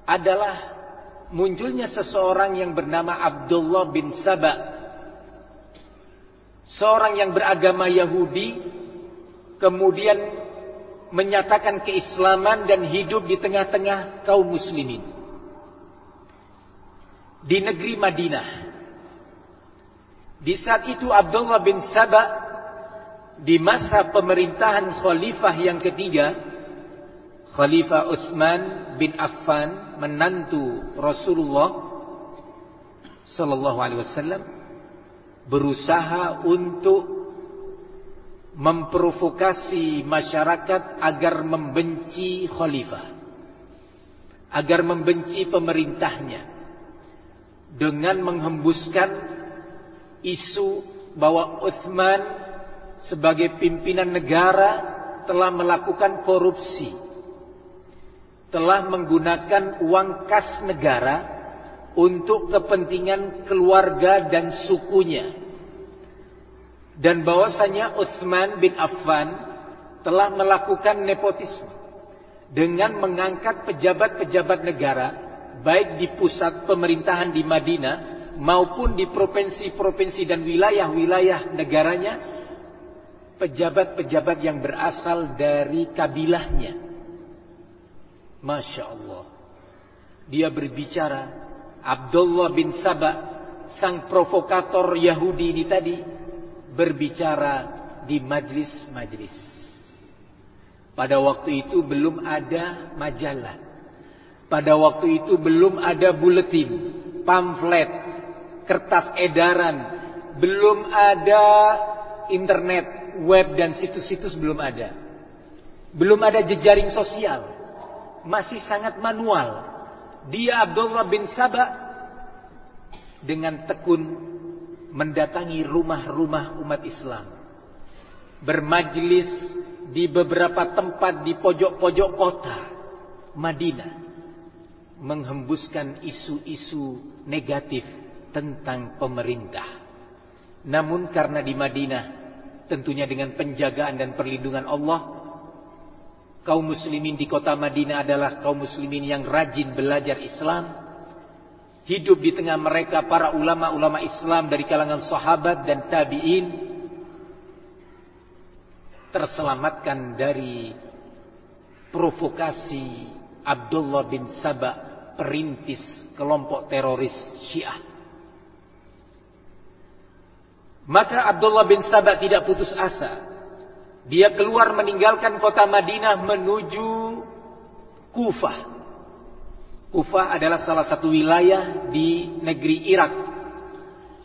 adalah munculnya seseorang yang bernama Abdullah bin Sabah seorang yang beragama Yahudi kemudian menyatakan keislaman dan hidup di tengah-tengah kaum muslimin di negeri Madinah. Di saat itu Abdullah bin Sabah di masa pemerintahan khalifah yang ketiga, Khalifah Utsman bin Affan menantu Rasulullah sallallahu alaihi wasallam berusaha untuk memprovokasi masyarakat agar membenci khalifah agar membenci pemerintahnya dengan menghembuskan isu bahwa Uthman sebagai pimpinan negara telah melakukan korupsi telah menggunakan uang kas negara untuk kepentingan keluarga dan sukunya. Dan bahwasanya Uthman bin Affan telah melakukan nepotisme dengan mengangkat pejabat-pejabat negara baik di pusat pemerintahan di Madinah maupun di provinsi-provinsi dan wilayah-wilayah negaranya pejabat-pejabat yang berasal dari kabilahnya. Masya Allah. Dia berbicara Abdullah bin Sabah sang provokator Yahudi ini tadi berbicara di majlis-majlis. Pada waktu itu belum ada majalah, Pada waktu itu belum ada buletin, pamflet, kertas edaran, belum ada internet, web dan situs-situs belum ada. Belum ada jejaring sosial. Masih sangat manual. Dia Abdullah bin Sabah dengan tekun mendatangi rumah-rumah umat Islam. Bermajlis di beberapa tempat di pojok-pojok kota Madinah. Menghembuskan isu-isu negatif tentang pemerintah. Namun karena di Madinah tentunya dengan penjagaan dan perlindungan Allah kaum muslimin di kota Madinah adalah kaum muslimin yang rajin belajar Islam. Hidup di tengah mereka para ulama-ulama Islam dari kalangan sahabat dan tabi'in. Terselamatkan dari provokasi Abdullah bin Sabah perintis kelompok teroris Syiah. Maka Abdullah bin Sabah tidak putus asa. Dia keluar meninggalkan kota Madinah menuju Kufah. Kufah adalah salah satu wilayah di negeri Irak.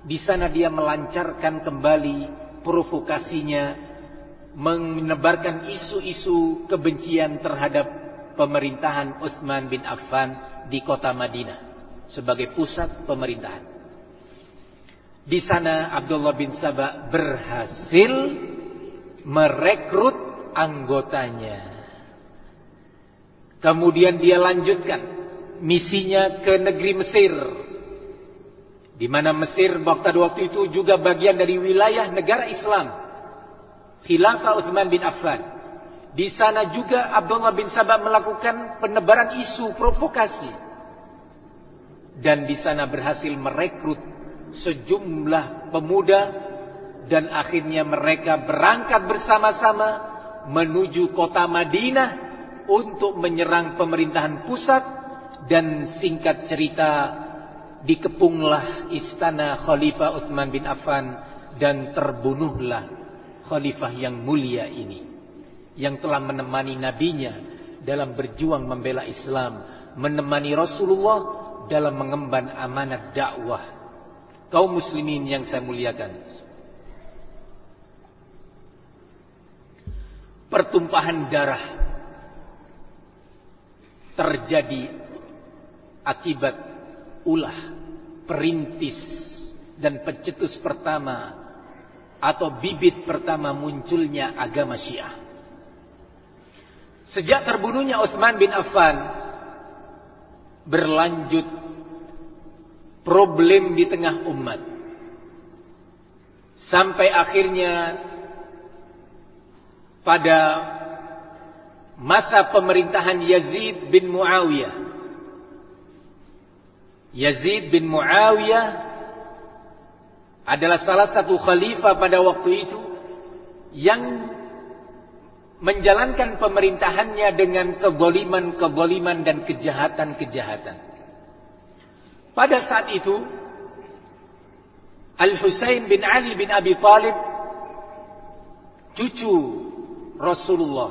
Di sana dia melancarkan kembali provokasinya menebarkan isu-isu kebencian terhadap pemerintahan Utsman bin Affan di kota Madinah sebagai pusat pemerintahan. Di sana Abdullah bin Sabah berhasil merekrut anggotanya. Kemudian dia lanjutkan misinya ke negeri Mesir. Di mana Mesir pada waktu itu juga bagian dari wilayah negara Islam. Khilafah Utsman bin Affan. Di sana juga Abdullah bin Sabah melakukan penebaran isu provokasi. Dan di sana berhasil merekrut sejumlah pemuda dan akhirnya mereka berangkat bersama-sama menuju kota Madinah untuk menyerang pemerintahan pusat dan singkat cerita dikepunglah istana Khalifah Utsman bin Affan dan terbunuhlah khalifah yang mulia ini yang telah menemani nabinya dalam berjuang membela Islam menemani Rasulullah dalam mengemban amanat dakwah kaum muslimin yang saya muliakan. Pertumpahan darah terjadi akibat ulah, perintis dan pencetus pertama atau bibit pertama munculnya agama Syiah. Sejak terbunuhnya Utsman bin Affan berlanjut problem di tengah umat. Sampai akhirnya pada masa pemerintahan Yazid bin Muawiyah. Yazid bin Muawiyah adalah salah satu khalifah pada waktu itu yang menjalankan pemerintahannya dengan kegoliman-kegoliman dan kejahatan-kejahatan. Pada saat itu Al-Husain bin Ali bin Abi Talib cucu Rasulullah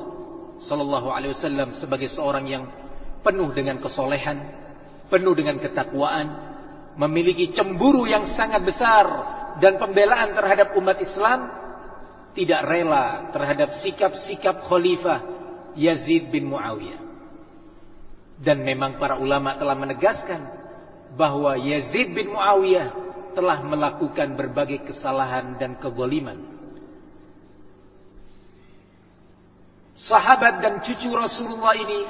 sallallahu alaihi wasallam sebagai seorang yang penuh dengan kesolehan, penuh dengan ketakwaan, memiliki cemburu yang sangat besar dan pembelaan terhadap umat Islam, tidak rela terhadap sikap-sikap khalifah Yazid bin Muawiyah. Dan memang para ulama telah menegaskan bahwa Yazid bin Muawiyah telah melakukan berbagai kesalahan dan kegoliman. Sahabat dan cucu Rasulullah ini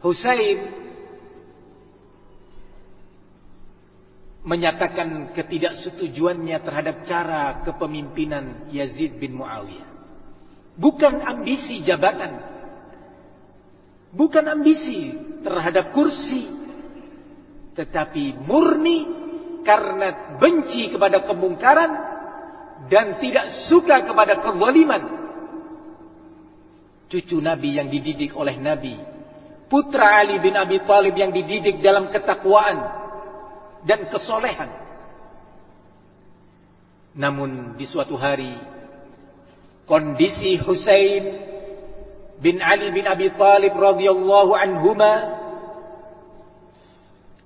Husain menyatakan ketidaksetujuannya terhadap cara kepemimpinan Yazid bin Muawiyah. Bukan ambisi jabatan. Bukan ambisi terhadap kursi tetapi murni karena benci kepada kemungkaran dan tidak suka kepada kezaliman. Cucu Nabi yang dididik oleh Nabi, putra Ali bin Abi Thalib yang dididik dalam ketakwaan dan kesolehan. Namun di suatu hari kondisi Husain bin Ali bin Abi Thalib radhiyallahu anhuma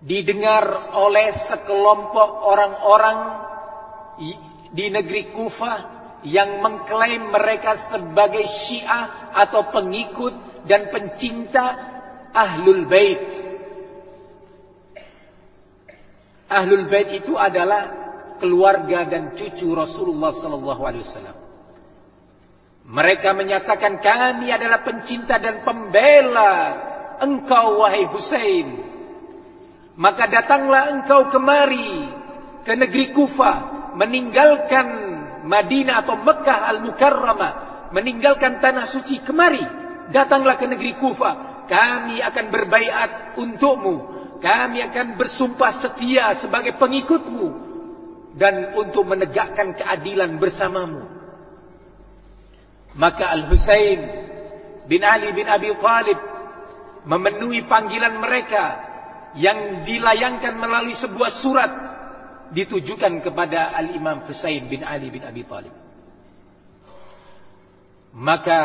didengar oleh sekelompok orang-orang di negeri Kufah yang mengklaim mereka sebagai Syiah atau pengikut dan pencinta Ahlul Bait. Ahlul Bait itu adalah keluarga dan cucu Rasulullah sallallahu alaihi wasallam. Mereka menyatakan kami adalah pencinta dan pembela engkau wahai Husain. Maka datanglah engkau kemari ke negeri Kufah meninggalkan Madinah atau Mekah Al-Mukarramah, meninggalkan tanah suci kemari. Datanglah ke negeri Kufah. Kami akan berbaiat untukmu. Kami akan bersumpah setia sebagai pengikutmu dan untuk menegakkan keadilan bersamamu. Maka Al-Husain bin Ali bin Abi Thalib memenuhi panggilan mereka yang dilayangkan melalui sebuah surat ditujukan kepada Al-Imam Husain bin Ali bin Abi Thalib. Maka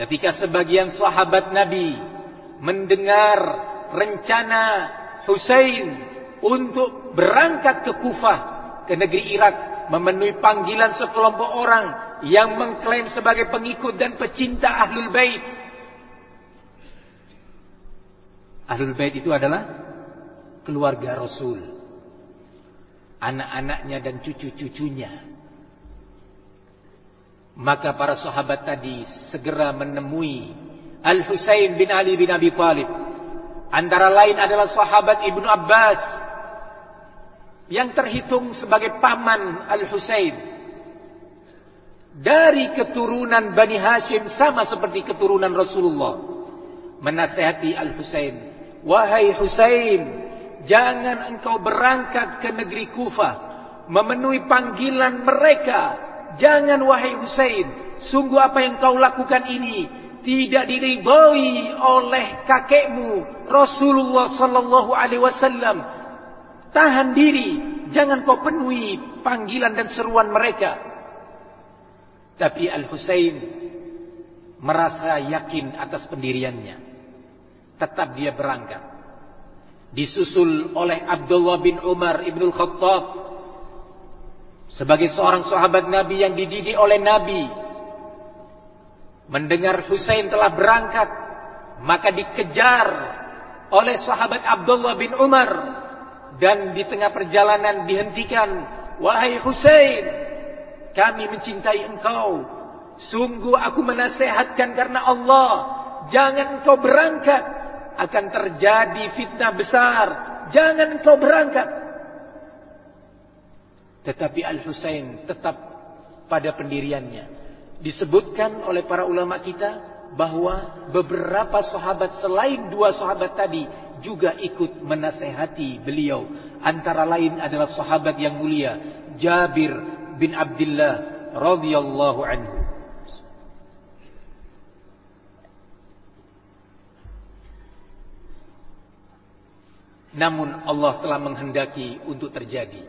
ketika sebagian sahabat Nabi mendengar rencana Husain untuk berangkat ke Kufah ke negeri Irak memenuhi panggilan sekelompok orang yang mengklaim sebagai pengikut dan pecinta Ahlul Bait. Ahlul Bait itu adalah keluarga Rasul. Anak-anaknya dan cucu-cucunya. Maka para sahabat tadi segera menemui Al-Husain bin Ali bin Abi Thalib. Antara lain adalah sahabat Ibnu Abbas yang terhitung sebagai paman Al-Husain dari keturunan Bani Hashim sama seperti keturunan Rasulullah menasehati Al-Husain wahai Husain jangan engkau berangkat ke negeri Kufah memenuhi panggilan mereka jangan wahai Husain sungguh apa yang kau lakukan ini tidak diridhoi oleh kakekmu Rasulullah sallallahu alaihi wasallam tahan diri jangan kau penuhi panggilan dan seruan mereka tapi Al-Husain merasa yakin atas pendiriannya. Tetap dia berangkat. Disusul oleh Abdullah bin Umar ibnul Khattab. Sebagai seorang sahabat Nabi yang dididik oleh Nabi. Mendengar Husain telah berangkat. Maka dikejar oleh sahabat Abdullah bin Umar. Dan di tengah perjalanan dihentikan. Wahai Husain. Kami mencintai engkau. Sungguh aku menasehatkan karena Allah. Jangan engkau berangkat. Akan terjadi fitnah besar. Jangan engkau berangkat. Tetapi Al-Husain tetap pada pendiriannya. Disebutkan oleh para ulama kita bahwa beberapa sahabat selain dua sahabat tadi juga ikut menasehati beliau. Antara lain adalah sahabat yang mulia Jabir bin Abdullah radhiyallahu anhu. Namun Allah telah menghendaki untuk terjadi.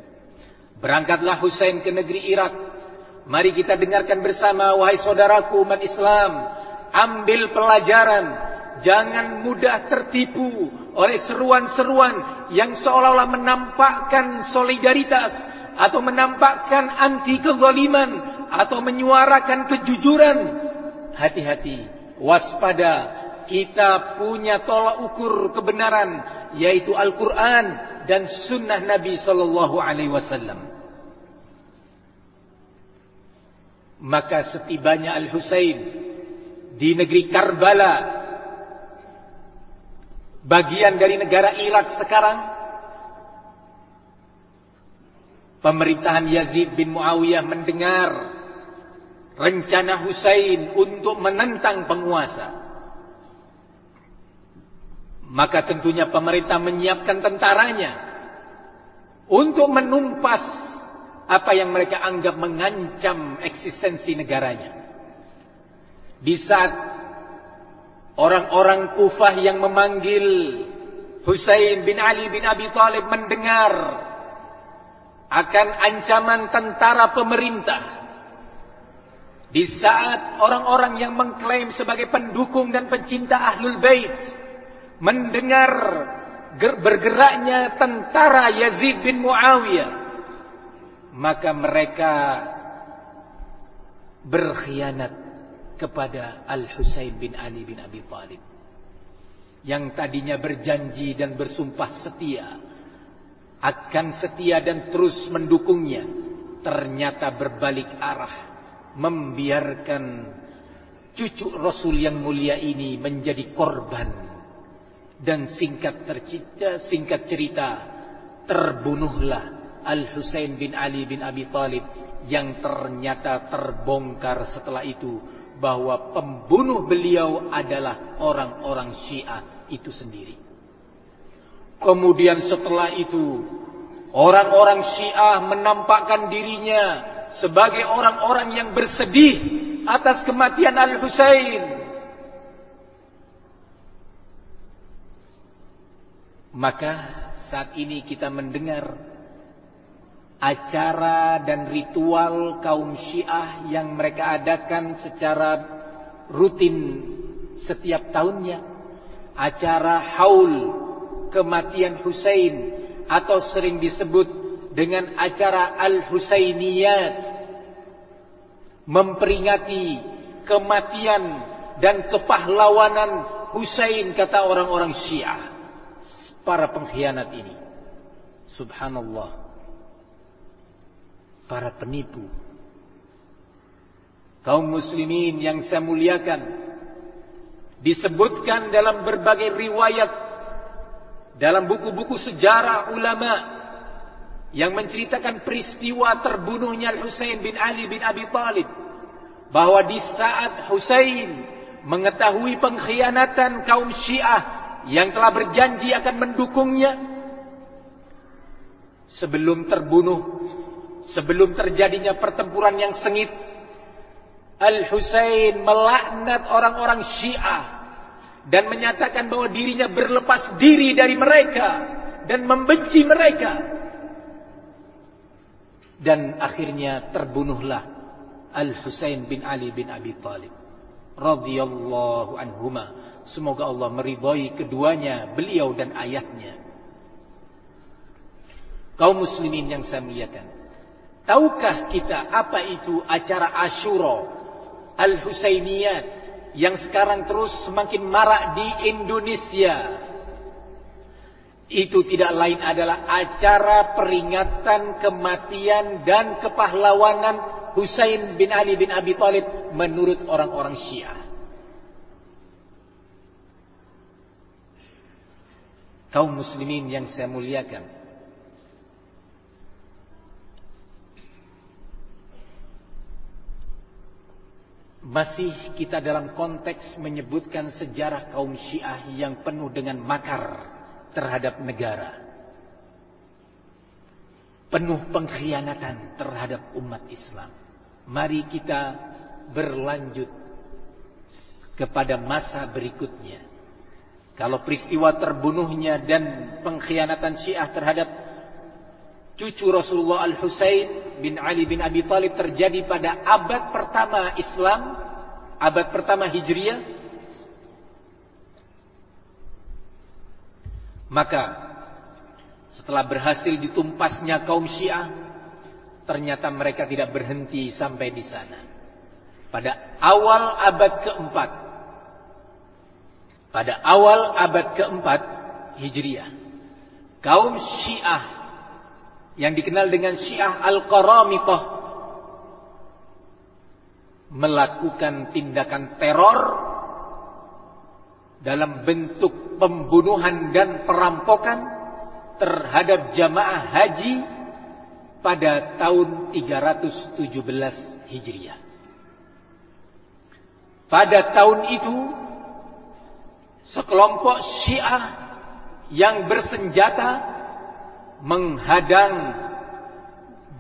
Berangkatlah Husain ke negeri Irak. Mari kita dengarkan bersama wahai saudaraku umat Islam. Ambil pelajaran. Jangan mudah tertipu oleh seruan-seruan yang seolah-olah menampakkan solidaritas atau menampakkan anti kezaliman atau menyuarakan kejujuran hati-hati waspada kita punya tolak ukur kebenaran yaitu Al-Qur'an dan sunnah Nabi sallallahu alaihi wasallam maka setibanya Al-Husain di negeri Karbala bagian dari negara Irak sekarang pemerintahan Yazid bin Muawiyah mendengar rencana Husain untuk menentang penguasa. Maka tentunya pemerintah menyiapkan tentaranya untuk menumpas apa yang mereka anggap mengancam eksistensi negaranya. Di saat orang-orang Kufah yang memanggil Husain bin Ali bin Abi Thalib mendengar akan ancaman tentara pemerintah. Di saat orang-orang yang mengklaim sebagai pendukung dan pencinta Ahlul Bait mendengar bergeraknya tentara Yazid bin Muawiyah maka mereka berkhianat kepada Al-Husain bin Ali bin Abi Thalib yang tadinya berjanji dan bersumpah setia akan setia dan terus mendukungnya ternyata berbalik arah membiarkan cucu Rasul yang mulia ini menjadi korban dan singkat tercipta singkat cerita terbunuhlah Al-Husain bin Ali bin Abi Thalib yang ternyata terbongkar setelah itu bahwa pembunuh beliau adalah orang-orang Syiah itu sendiri. Kemudian setelah itu orang-orang Syiah menampakkan dirinya sebagai orang-orang yang bersedih atas kematian Al-Husain. Maka saat ini kita mendengar acara dan ritual kaum Syiah yang mereka adakan secara rutin setiap tahunnya. Acara haul kematian Husain atau sering disebut dengan acara Al-Husainiyat memperingati kematian dan kepahlawanan Husain kata orang-orang Syiah para pengkhianat ini. Subhanallah. Para penipu. Kaum muslimin yang saya muliakan disebutkan dalam berbagai riwayat dalam buku-buku sejarah ulama yang menceritakan peristiwa terbunuhnya Husain bin Ali bin Abi Thalib bahwa di saat Husain mengetahui pengkhianatan kaum Syiah yang telah berjanji akan mendukungnya sebelum terbunuh sebelum terjadinya pertempuran yang sengit Al-Husain melaknat orang-orang Syiah dan menyatakan bahwa dirinya berlepas diri dari mereka dan membenci mereka. Dan akhirnya terbunuhlah Al-Husain bin Ali bin Abi Talib radhiyallahu anhuma. Semoga Allah meridhai keduanya beliau dan ayahnya. Kaum muslimin yang saya muliakan tahukah kita apa itu acara Ashura Al-Husainiyat yang sekarang terus semakin marak di Indonesia itu tidak lain adalah acara peringatan kematian dan kepahlawanan Husain bin Ali bin Abi Thalib menurut orang-orang Syiah. Kaum muslimin yang saya muliakan. Masih kita dalam konteks menyebutkan sejarah kaum Syiah yang penuh dengan makar terhadap negara. Penuh pengkhianatan terhadap umat Islam. Mari kita berlanjut kepada masa berikutnya. Kalau peristiwa terbunuhnya dan pengkhianatan Syiah terhadap cucu Rasulullah Al-Husain bin Ali bin Abi Thalib terjadi pada abad pertama Islam, abad pertama Hijriah, Maka setelah berhasil ditumpasnya kaum Syiah, ternyata mereka tidak berhenti sampai di sana. Pada awal abad keempat, pada awal abad keempat Hijriah, kaum Syiah yang dikenal dengan Syiah Al-Qaramithah melakukan tindakan teror dalam bentuk pembunuhan dan perampokan terhadap jamaah haji pada tahun 317 Hijriah. Pada tahun itu sekelompok Syiah yang bersenjata menghadang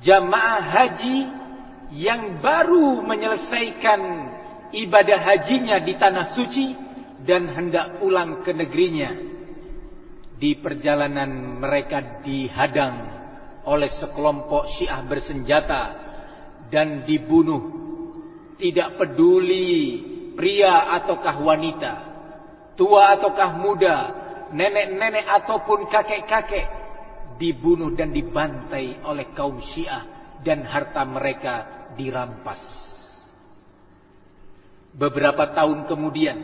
jamaah haji yang baru menyelesaikan ibadah hajinya di tanah suci dan hendak pulang ke negerinya. Di perjalanan mereka dihadang oleh sekelompok Syiah bersenjata dan dibunuh. Tidak peduli pria ataukah wanita, tua ataukah muda, nenek-nenek ataupun kakek-kakek dibunuh dan dibantai oleh kaum Syiah dan harta mereka dirampas. Beberapa tahun kemudian,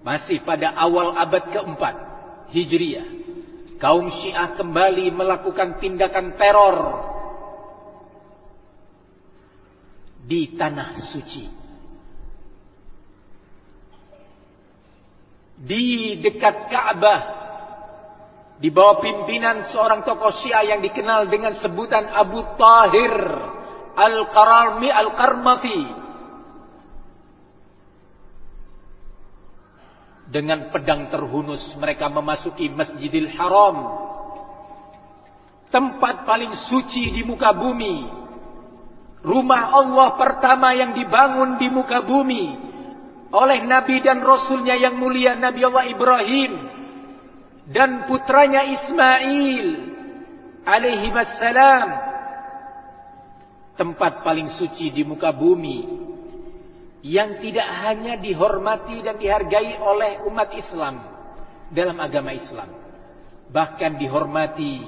masih pada awal abad keempat Hijriah, kaum Syiah kembali melakukan tindakan teror di tanah suci. Di dekat Ka'bah di bawah pimpinan seorang tokoh Syiah yang dikenal dengan sebutan Abu Tahir Al-Qarami Al-Qarmafi. Dengan pedang terhunus mereka memasuki Masjidil Haram. Tempat paling suci di muka bumi. Rumah Allah pertama yang dibangun di muka bumi. Oleh Nabi dan Rasulnya yang mulia Nabi Allah Ibrahim dan putranya Ismail alaihi wassalam tempat paling suci di muka bumi yang tidak hanya dihormati dan dihargai oleh umat Islam dalam agama Islam bahkan dihormati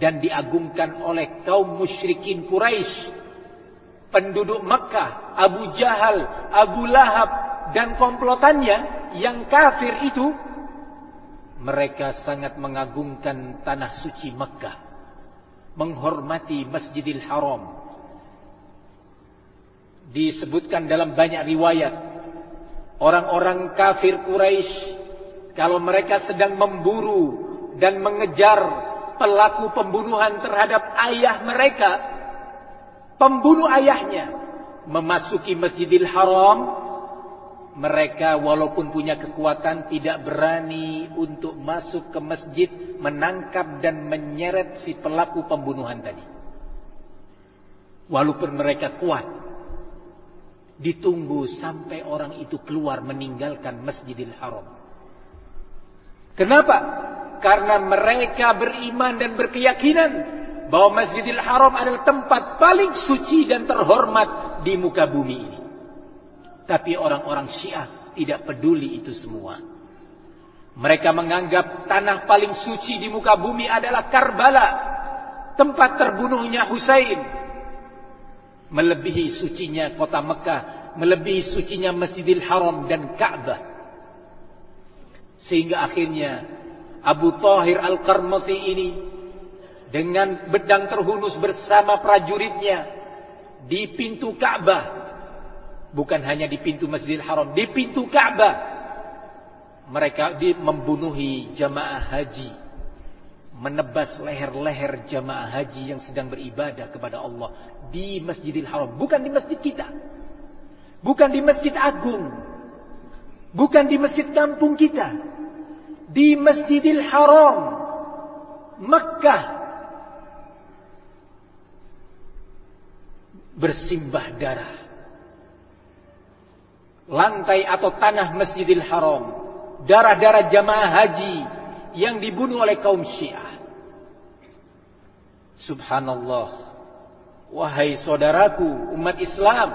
dan diagungkan oleh kaum musyrikin Quraisy penduduk Makkah Abu Jahal Abu Lahab dan komplotannya yang kafir itu mereka sangat mengagungkan tanah suci Mekah. Menghormati Masjidil Haram. Disebutkan dalam banyak riwayat. Orang-orang kafir Quraisy kalau mereka sedang memburu dan mengejar pelaku pembunuhan terhadap ayah mereka, pembunuh ayahnya memasuki Masjidil Haram mereka walaupun punya kekuatan tidak berani untuk masuk ke masjid menangkap dan menyeret si pelaku pembunuhan tadi. Walaupun mereka kuat, ditunggu sampai orang itu keluar meninggalkan Masjidil Haram. Kenapa? Karena mereka beriman dan berkeyakinan bahwa Masjidil Haram adalah tempat paling suci dan terhormat di muka bumi ini. Tapi orang-orang Syiah tidak peduli itu semua. Mereka menganggap tanah paling suci di muka bumi adalah Karbala, tempat terbunuhnya Husain. Melebihi sucinya kota Mekah, melebihi sucinya Masjidil Haram dan Ka'bah. Sehingga akhirnya Abu Tahir Al-Qarmathi ini dengan bedang terhunus bersama prajuritnya di pintu Ka'bah Bukan hanya di pintu Masjidil Haram, di pintu Ka'bah. Mereka membunuhi jamaah haji. Menebas leher-leher jamaah haji yang sedang beribadah kepada Allah di Masjidil Haram, bukan di masjid kita. Bukan di Masjid Agung. Bukan di masjid kampung kita. Di Masjidil Haram. Makkah. Bersimbah darah lantai atau tanah Masjidil Haram, darah-darah jamaah haji yang dibunuh oleh kaum Syiah. Subhanallah. Wahai saudaraku umat Islam,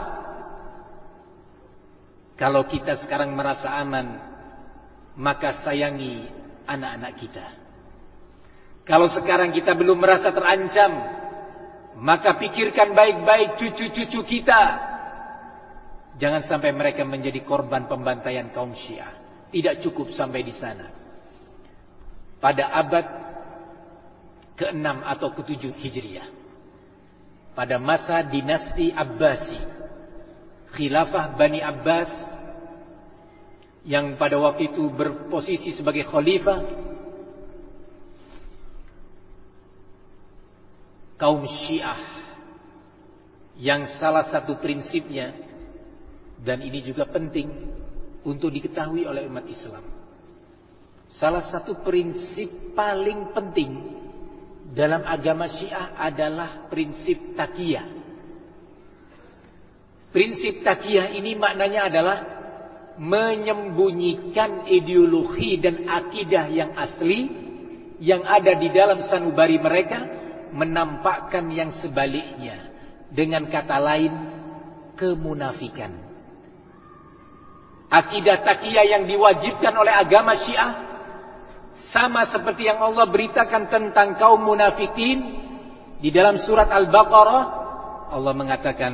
kalau kita sekarang merasa aman, maka sayangi anak-anak kita. Kalau sekarang kita belum merasa terancam, maka pikirkan baik-baik cucu-cucu kita Jangan sampai mereka menjadi korban pembantaian kaum Syiah. Tidak cukup sampai di sana. Pada abad ke-6 atau ke-7 Hijriah. Pada masa dinasti Abbasi. Khilafah Bani Abbas. Yang pada waktu itu berposisi sebagai khalifah. Kaum Syiah. Yang salah satu prinsipnya dan ini juga penting untuk diketahui oleh umat Islam. Salah satu prinsip paling penting dalam agama Syiah adalah prinsip takiyah. Prinsip takiyah ini maknanya adalah menyembunyikan ideologi dan akidah yang asli yang ada di dalam sanubari mereka menampakkan yang sebaliknya. Dengan kata lain, kemunafikan. Akidah takiyah yang diwajibkan oleh agama Syiah sama seperti yang Allah beritakan tentang kaum munafikin di dalam surat Al-Baqarah Allah mengatakan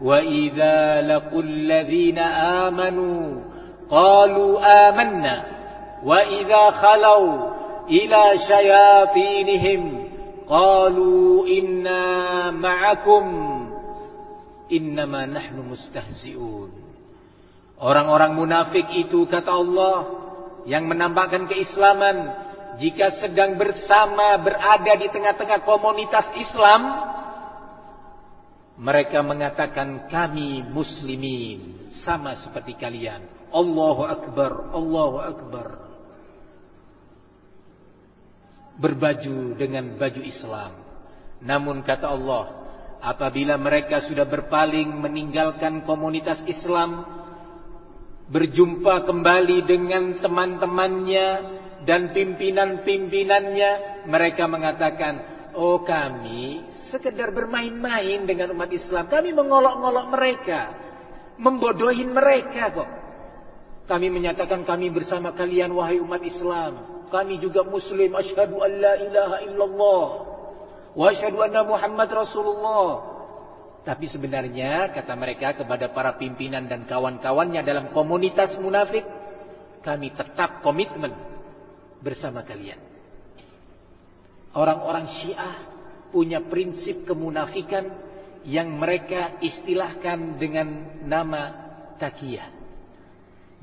wa idza laqul ladzina amanu qalu amanna wa idza khalau ila syayatinihim qalu inna ma'akum innama nahnu mustahzi'un. Orang-orang munafik itu kata Allah yang menampakkan keislaman jika sedang bersama berada di tengah-tengah komunitas Islam mereka mengatakan kami muslimin sama seperti kalian. Allahu akbar, Allahu akbar. Berbaju dengan baju Islam. Namun kata Allah, apabila mereka sudah berpaling meninggalkan komunitas Islam, berjumpa kembali dengan teman-temannya dan pimpinan-pimpinannya. Mereka mengatakan oh kami sekedar bermain-main dengan umat Islam. Kami mengolok-ngolok mereka membodohin mereka kok. Kami menyatakan kami bersama kalian wahai umat Islam. Kami juga muslim. Asyhadu an la ilaha illallah wa asyhadu anna muhammad rasulullah tapi sebenarnya kata mereka kepada para pimpinan dan kawan-kawannya dalam komunitas munafik, kami tetap komitmen bersama kalian. Orang-orang Syiah punya prinsip kemunafikan yang mereka istilahkan dengan nama takiyah.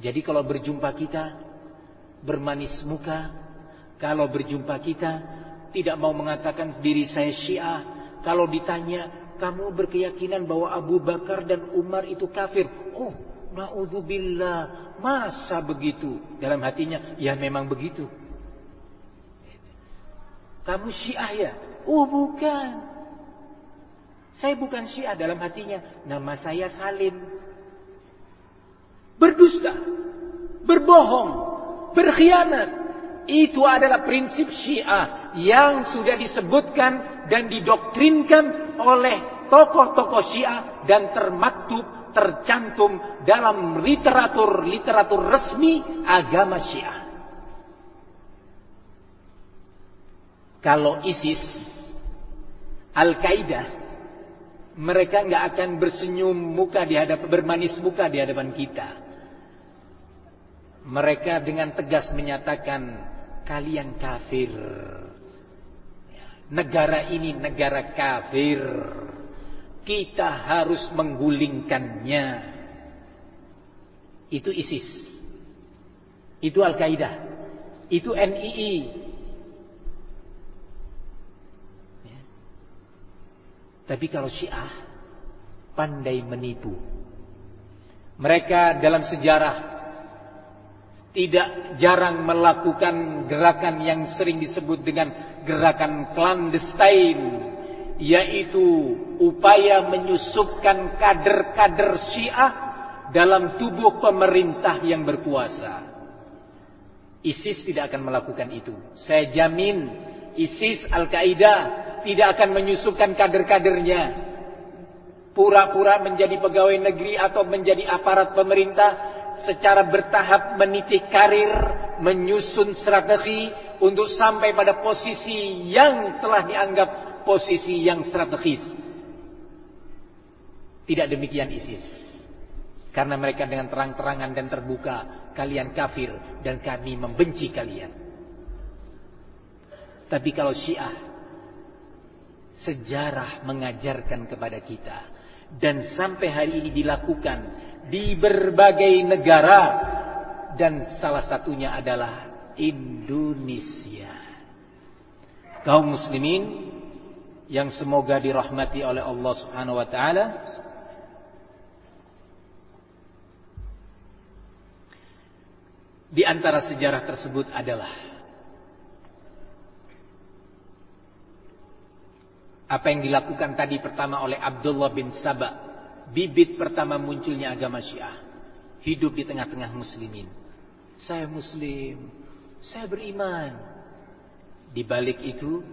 Jadi kalau berjumpa kita bermanis muka, kalau berjumpa kita tidak mau mengatakan diri saya Syiah, kalau ditanya kamu berkeyakinan bahwa Abu Bakar dan Umar itu kafir. Oh, naudzubillah. Masa begitu? Dalam hatinya, ya memang begitu. Kamu Syiah ya? Oh, bukan. Saya bukan Syiah dalam hatinya. Nama saya Salim. Berdusta, berbohong, berkhianat. Itu adalah prinsip Syiah yang sudah disebutkan dan didoktrinkan oleh tokoh-tokoh Syiah dan termaktub tercantum dalam literatur-literatur resmi agama Syiah. Kalau ISIS, Al-Qaeda, mereka nggak akan bersenyum muka di hadapan bermanis muka di hadapan kita. Mereka dengan tegas menyatakan kalian kafir negara ini negara kafir. Kita harus menggulingkannya. Itu ISIS. Itu Al-Qaeda. Itu NII. Ya. Tapi kalau Syiah pandai menipu. Mereka dalam sejarah tidak jarang melakukan gerakan yang sering disebut dengan gerakan clandestine yaitu upaya menyusupkan kader-kader Syiah dalam tubuh pemerintah yang berkuasa. ISIS tidak akan melakukan itu. Saya jamin ISIS Al-Qaeda tidak akan menyusupkan kader-kadernya pura-pura menjadi pegawai negeri atau menjadi aparat pemerintah secara bertahap meniti karir, menyusun strategi untuk sampai pada posisi yang telah dianggap posisi yang strategis. Tidak demikian ISIS. Karena mereka dengan terang-terangan dan terbuka, kalian kafir dan kami membenci kalian. Tapi kalau Syiah, sejarah mengajarkan kepada kita dan sampai hari ini dilakukan di berbagai negara dan salah satunya adalah Indonesia. Kaum muslimin yang semoga dirahmati oleh Allah Subhanahu wa taala Di antara sejarah tersebut adalah apa yang dilakukan tadi pertama oleh Abdullah bin Sabah bibit pertama munculnya agama Syiah. Hidup di tengah-tengah muslimin. Saya muslim, saya beriman. Di balik itu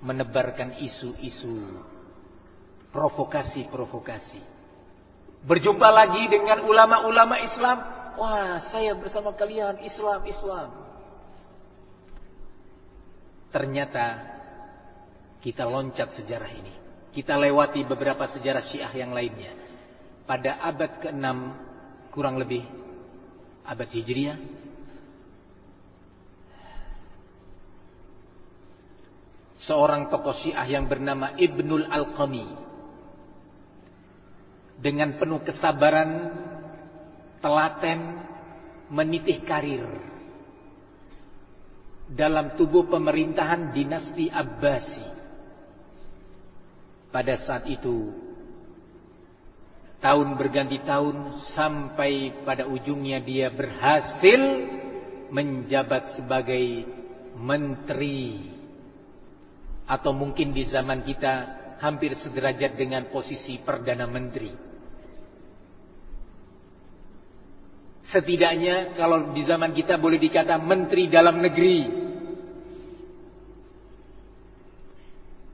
menebarkan isu-isu provokasi-provokasi. Berjumpa lagi dengan ulama-ulama Islam, wah, saya bersama kalian Islam, Islam. Ternyata kita loncat sejarah ini. Kita lewati beberapa sejarah Syiah yang lainnya. Pada abad ke-6 kurang lebih abad Hijriah seorang tokoh Syiah yang bernama Ibnul Alqami dengan penuh kesabaran telaten menitih karir dalam tubuh pemerintahan dinasti Abbasi pada saat itu tahun berganti tahun sampai pada ujungnya dia berhasil menjabat sebagai menteri atau mungkin di zaman kita hampir sederajat dengan posisi perdana menteri. Setidaknya kalau di zaman kita boleh dikata menteri dalam negeri.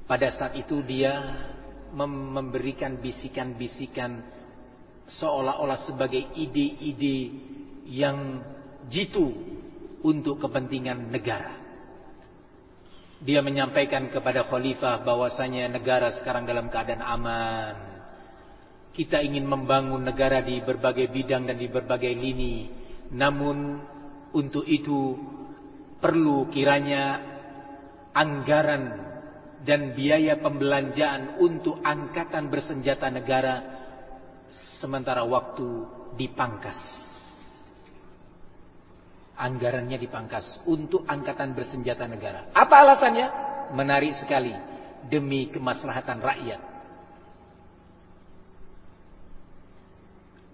Pada saat itu dia memberikan bisikan-bisikan seolah-olah sebagai ide-ide yang jitu untuk kepentingan negara. Dia menyampaikan kepada khalifah bahwasanya negara sekarang dalam keadaan aman. Kita ingin membangun negara di berbagai bidang dan di berbagai lini. Namun untuk itu perlu kiranya anggaran dan biaya pembelanjaan untuk angkatan bersenjata negara sementara waktu dipangkas. Anggarannya dipangkas untuk angkatan bersenjata negara. Apa alasannya? Menarik sekali. Demi kemaslahatan rakyat.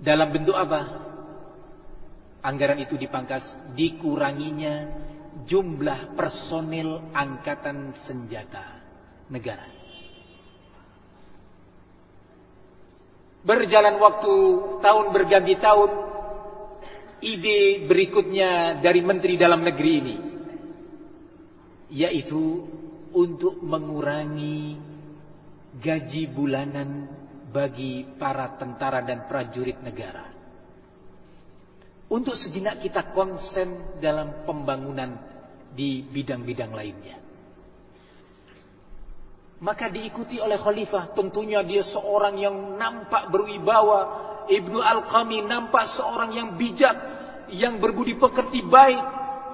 Dalam bentuk apa? Anggaran itu dipangkas. Dikuranginya jumlah personil angkatan senjata negara. Berjalan waktu, tahun berganti tahun, ide berikutnya dari Menteri Dalam Negeri ini, yaitu untuk mengurangi gaji bulanan bagi para tentara dan prajurit negara. Untuk sejenak kita konsen dalam pembangunan di bidang-bidang lainnya. Maka diikuti oleh khalifah. Tentunya dia seorang yang nampak berwibawa. Ibnu Al-Qami nampak seorang yang bijak. Yang berbudi pekerti baik.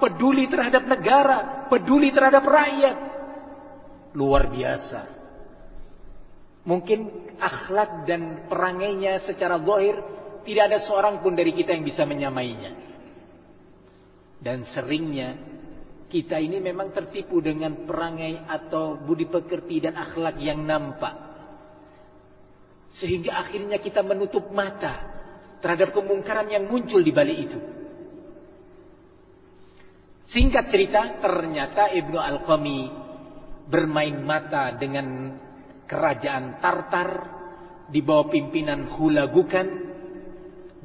Peduli terhadap negara. Peduli terhadap rakyat. Luar biasa. Mungkin akhlak dan perangainya secara zahir. Tidak ada seorang pun dari kita yang bisa menyamainya. Dan seringnya kita ini memang tertipu dengan perangai atau budi pekerti dan akhlak yang nampak. Sehingga akhirnya kita menutup mata terhadap kemungkaran yang muncul di balik itu. Singkat cerita, ternyata Ibnu Al-Qami bermain mata dengan kerajaan Tartar di bawah pimpinan Hulagukan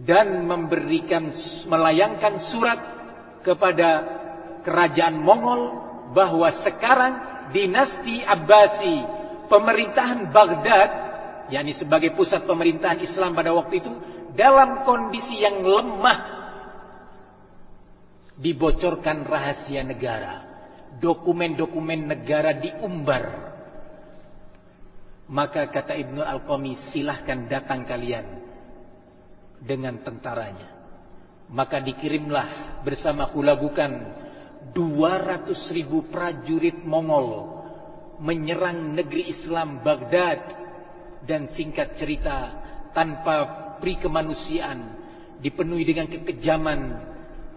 dan memberikan melayangkan surat kepada kerajaan Mongol bahwa sekarang dinasti Abbasi pemerintahan Baghdad yakni sebagai pusat pemerintahan Islam pada waktu itu dalam kondisi yang lemah dibocorkan rahasia negara. Dokumen-dokumen negara diumbar. Maka kata Ibnu Al-Qami silahkan datang kalian dengan tentaranya. Maka dikirimlah bersama Hulagukan 200 ribu prajurit Mongol menyerang negeri Islam Baghdad. Dan singkat cerita tanpa pri kemanusiaan dipenuhi dengan kekejaman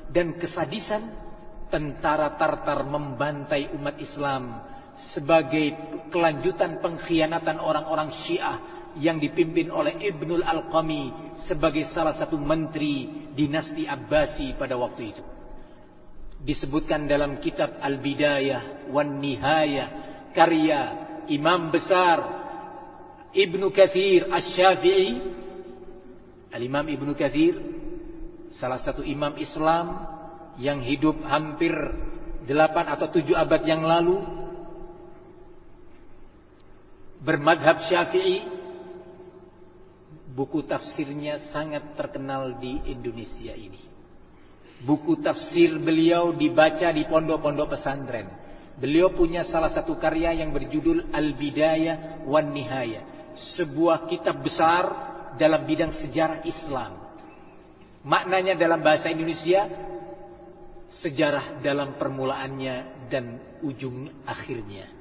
dan kesadisan tentara Tartar membantai umat Islam sebagai kelanjutan pengkhianatan orang-orang Syiah yang dipimpin oleh Ibnul Al-Qami sebagai salah satu menteri dinasti Abbasi pada waktu itu disebutkan dalam kitab Al-Bidayah wan Nihayah karya imam besar Ibnu Kathir Asy-Syafi'i Al-Imam Ibnu Kathir salah satu imam Islam yang hidup hampir 8 atau 7 abad yang lalu bermadhab Syafi'i. Buku tafsirnya sangat terkenal di Indonesia ini Buku tafsir beliau dibaca di pondok-pondok pesantren. Beliau punya salah satu karya yang berjudul Al-Bidayah wan Nihaya. Sebuah kitab besar dalam bidang sejarah Islam. Maknanya dalam bahasa Indonesia sejarah dalam permulaannya dan ujung akhirnya.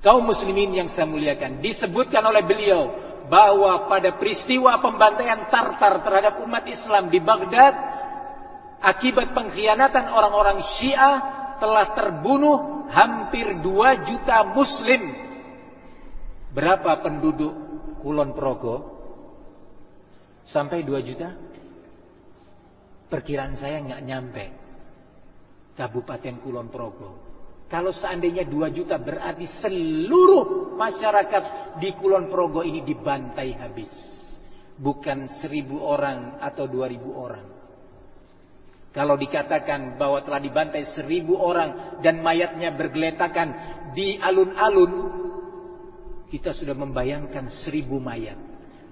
Kaum muslimin yang saya muliakan disebutkan oleh beliau bahwa pada peristiwa pembantaian Tartar terhadap umat Islam di Baghdad akibat pengkhianatan orang-orang Syiah telah terbunuh hampir 2 juta muslim. Berapa penduduk Kulon Progo? Sampai 2 juta? Perkiraan saya nggak nyampe. Kabupaten Kulon Progo. Kalau seandainya 2 juta berarti seluruh masyarakat di Kulon Progo ini dibantai habis. Bukan seribu orang atau dua ribu orang. Kalau dikatakan bahwa telah dibantai seribu orang dan mayatnya bergeletakan di alun-alun, kita sudah membayangkan seribu mayat.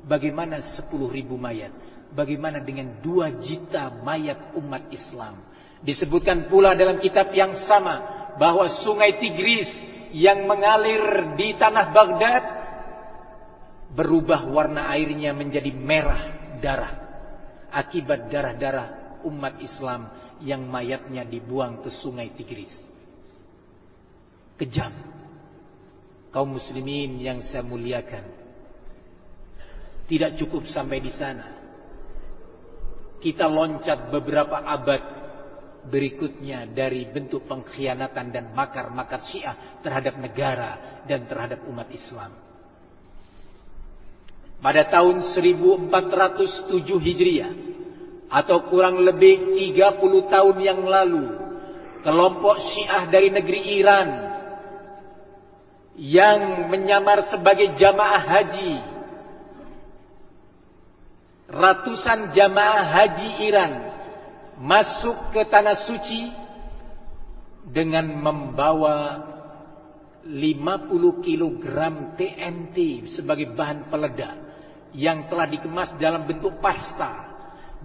Bagaimana sepuluh ribu mayat? Bagaimana dengan dua juta mayat umat Islam? Disebutkan pula dalam kitab yang sama bahwa sungai Tigris yang mengalir di tanah Baghdad berubah warna airnya menjadi merah darah akibat darah-darah umat Islam yang mayatnya dibuang ke sungai Tigris. Kejam. Kaum muslimin yang saya muliakan. Tidak cukup sampai di sana kita loncat beberapa abad berikutnya dari bentuk pengkhianatan dan makar-makar Syiah terhadap negara dan terhadap umat Islam. Pada tahun 1407 Hijriah atau kurang lebih 30 tahun yang lalu, kelompok Syiah dari negeri Iran yang menyamar sebagai jamaah haji ratusan jamaah haji Iran masuk ke tanah suci dengan membawa 50 kg TNT sebagai bahan peledak yang telah dikemas dalam bentuk pasta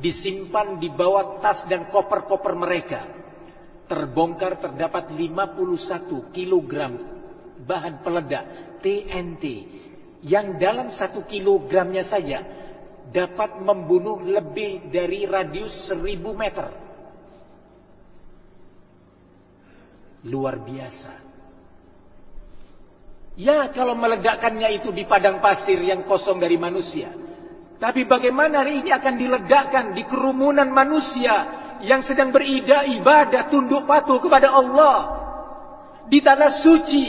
disimpan di bawah tas dan koper-koper mereka. Terbongkar terdapat 51 kg bahan peledak TNT yang dalam satu kilogramnya saja dapat membunuh lebih dari radius seribu meter. Luar biasa. Ya kalau meledakkannya itu di padang pasir yang kosong dari manusia. Tapi bagaimana hari ini akan diledakkan di kerumunan manusia yang sedang beribadah ibadah tunduk patuh kepada Allah di tanah suci.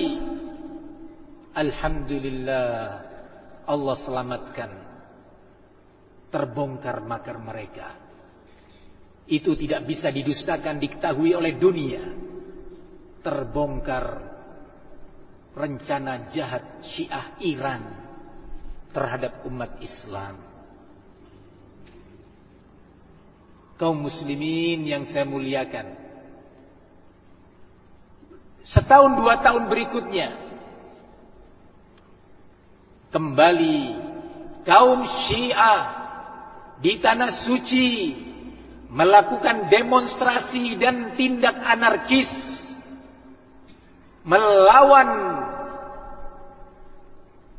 Alhamdulillah Allah selamatkan terbongkar makar mereka. Itu tidak bisa didustakan diketahui oleh dunia. Terbongkar rencana jahat Syiah Iran terhadap umat Islam. Kaum muslimin yang saya muliakan. Setahun dua tahun berikutnya. Kembali kaum Syiah di tanah suci melakukan demonstrasi dan tindak anarkis melawan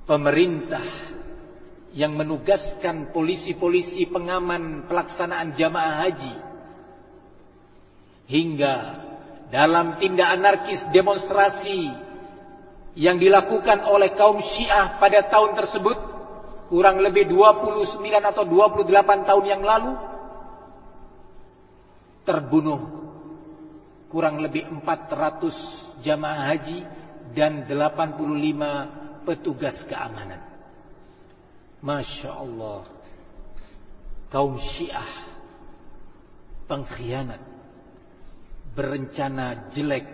pemerintah yang menugaskan polisi-polisi pengaman pelaksanaan jamaah haji hingga dalam tindak anarkis demonstrasi yang dilakukan oleh kaum Syiah pada tahun tersebut kurang lebih 29 atau 28 tahun yang lalu terbunuh kurang lebih 400 jamaah haji dan 85 petugas keamanan. Masya Allah. Kaum syiah. Pengkhianat. Berencana jelek.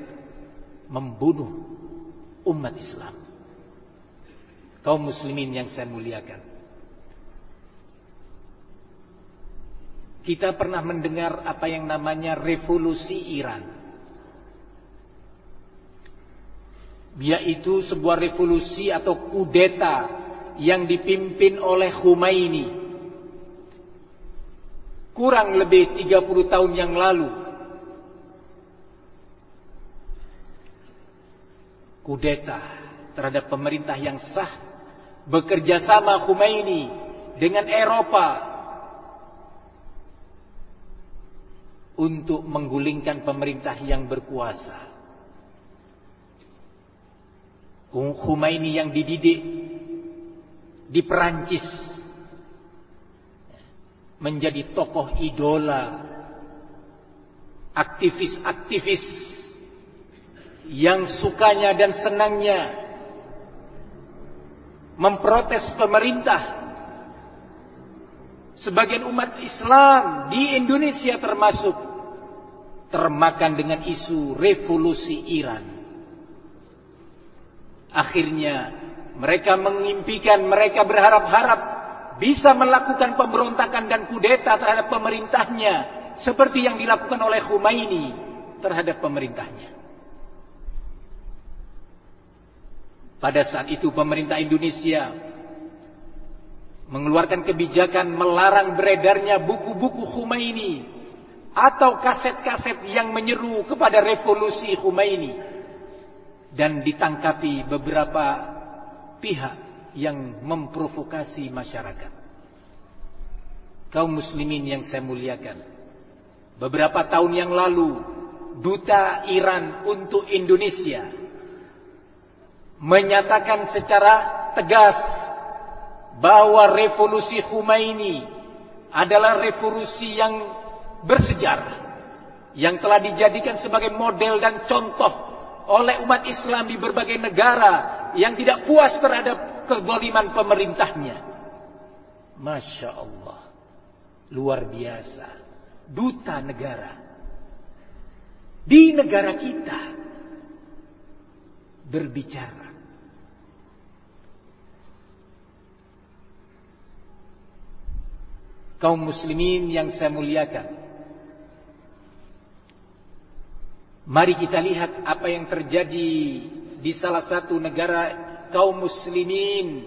Membunuh umat Islam kaum muslimin yang saya muliakan. Kita pernah mendengar apa yang namanya revolusi Iran. Yaitu sebuah revolusi atau kudeta yang dipimpin oleh Khomeini. Kurang lebih 30 tahun yang lalu. kudeta terhadap pemerintah yang sah, bekerja sama Khomeini dengan Eropa untuk menggulingkan pemerintah yang berkuasa. Khomeini yang dididik di Perancis menjadi tokoh idola aktivis-aktivis yang sukanya dan senangnya memprotes pemerintah sebagian umat Islam di Indonesia termasuk termakan dengan isu revolusi Iran akhirnya mereka mengimpikan mereka berharap-harap bisa melakukan pemberontakan dan kudeta terhadap pemerintahnya seperti yang dilakukan oleh Khomeini terhadap pemerintahnya. Pada saat itu pemerintah Indonesia mengeluarkan kebijakan melarang beredarnya buku-buku Khomeini atau kaset-kaset yang menyeru kepada revolusi Khomeini dan ditangkapi beberapa pihak yang memprovokasi masyarakat. Kaum muslimin yang saya muliakan. Beberapa tahun yang lalu, duta Iran untuk Indonesia menyatakan secara tegas bahwa revolusi Khomeini adalah revolusi yang bersejarah yang telah dijadikan sebagai model dan contoh oleh umat Islam di berbagai negara yang tidak puas terhadap kezaliman pemerintahnya. Masya Allah, luar biasa duta negara di negara kita berbicara. Kaum muslimin yang saya muliakan. Mari kita lihat apa yang terjadi di salah satu negara kaum muslimin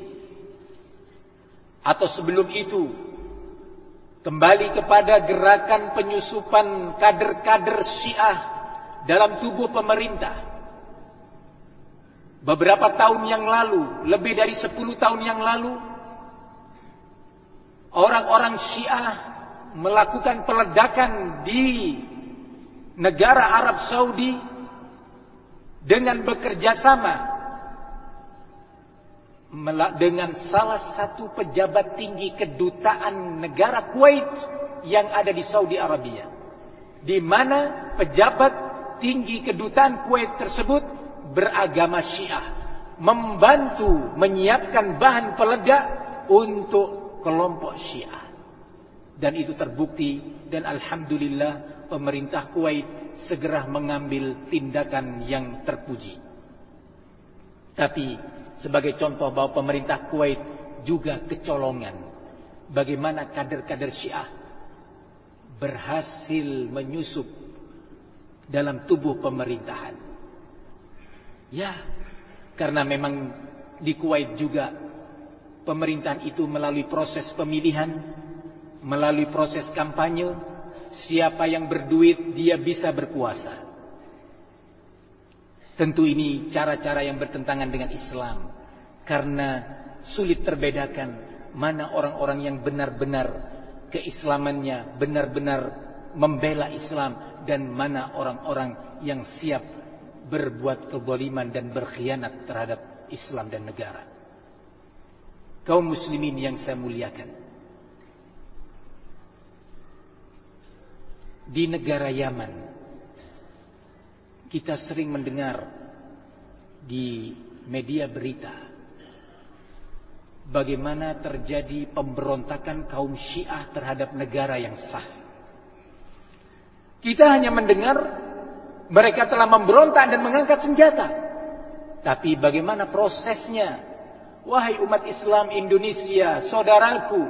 atau sebelum itu kembali kepada gerakan penyusupan kader-kader Syiah dalam tubuh pemerintah. Beberapa tahun yang lalu, lebih dari 10 tahun yang lalu, orang-orang Syiah melakukan peledakan di negara Arab Saudi dengan bekerja sama dengan salah satu pejabat tinggi kedutaan negara Kuwait yang ada di Saudi Arabia. Di mana pejabat tinggi kedutaan Kuwait tersebut beragama Syiah, membantu menyiapkan bahan peledak untuk kelompok Syiah. Dan itu terbukti dan alhamdulillah pemerintah Kuwait segera mengambil tindakan yang terpuji. Tapi sebagai contoh bahwa pemerintah Kuwait juga kecolongan. Bagaimana kader-kader Syiah berhasil menyusup dalam tubuh pemerintahan. Ya, karena memang di Kuwait juga pemerintahan itu melalui proses pemilihan, melalui proses kampanye, siapa yang berduit dia bisa berkuasa. Tentu ini cara-cara yang bertentangan dengan Islam. Karena sulit terbedakan mana orang-orang yang benar-benar keislamannya, benar-benar membela Islam. Dan mana orang-orang yang siap berbuat keboliman dan berkhianat terhadap Islam dan negara. Kaum muslimin yang saya muliakan. Di negara Yaman kita sering mendengar di media berita bagaimana terjadi pemberontakan kaum Syiah terhadap negara yang sah. Kita hanya mendengar mereka telah memberontak dan mengangkat senjata. Tapi bagaimana prosesnya? Wahai umat Islam Indonesia, saudaraku,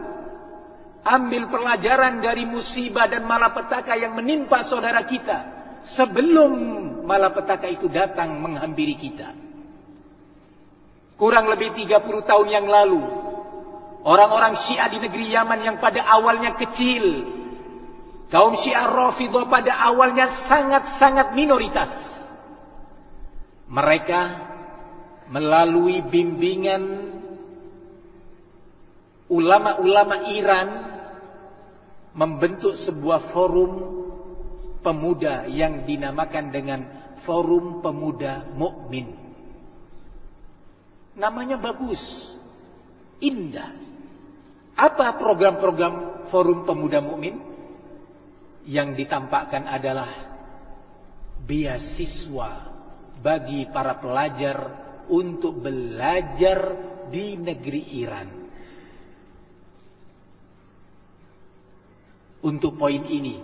ambil pelajaran dari musibah dan malapetaka yang menimpa saudara kita sebelum malapetaka itu datang menghampiri kita. Kurang lebih 30 tahun yang lalu, orang-orang Syiah di negeri Yaman yang pada awalnya kecil, kaum Syiah Rafidhah pada awalnya sangat-sangat minoritas. Mereka melalui bimbingan ulama-ulama Iran membentuk sebuah forum pemuda yang dinamakan dengan Forum Pemuda Mukmin. Namanya bagus, indah. Apa program-program Forum Pemuda Mukmin? Yang ditampakkan adalah beasiswa bagi para pelajar untuk belajar di negeri Iran. Untuk poin ini,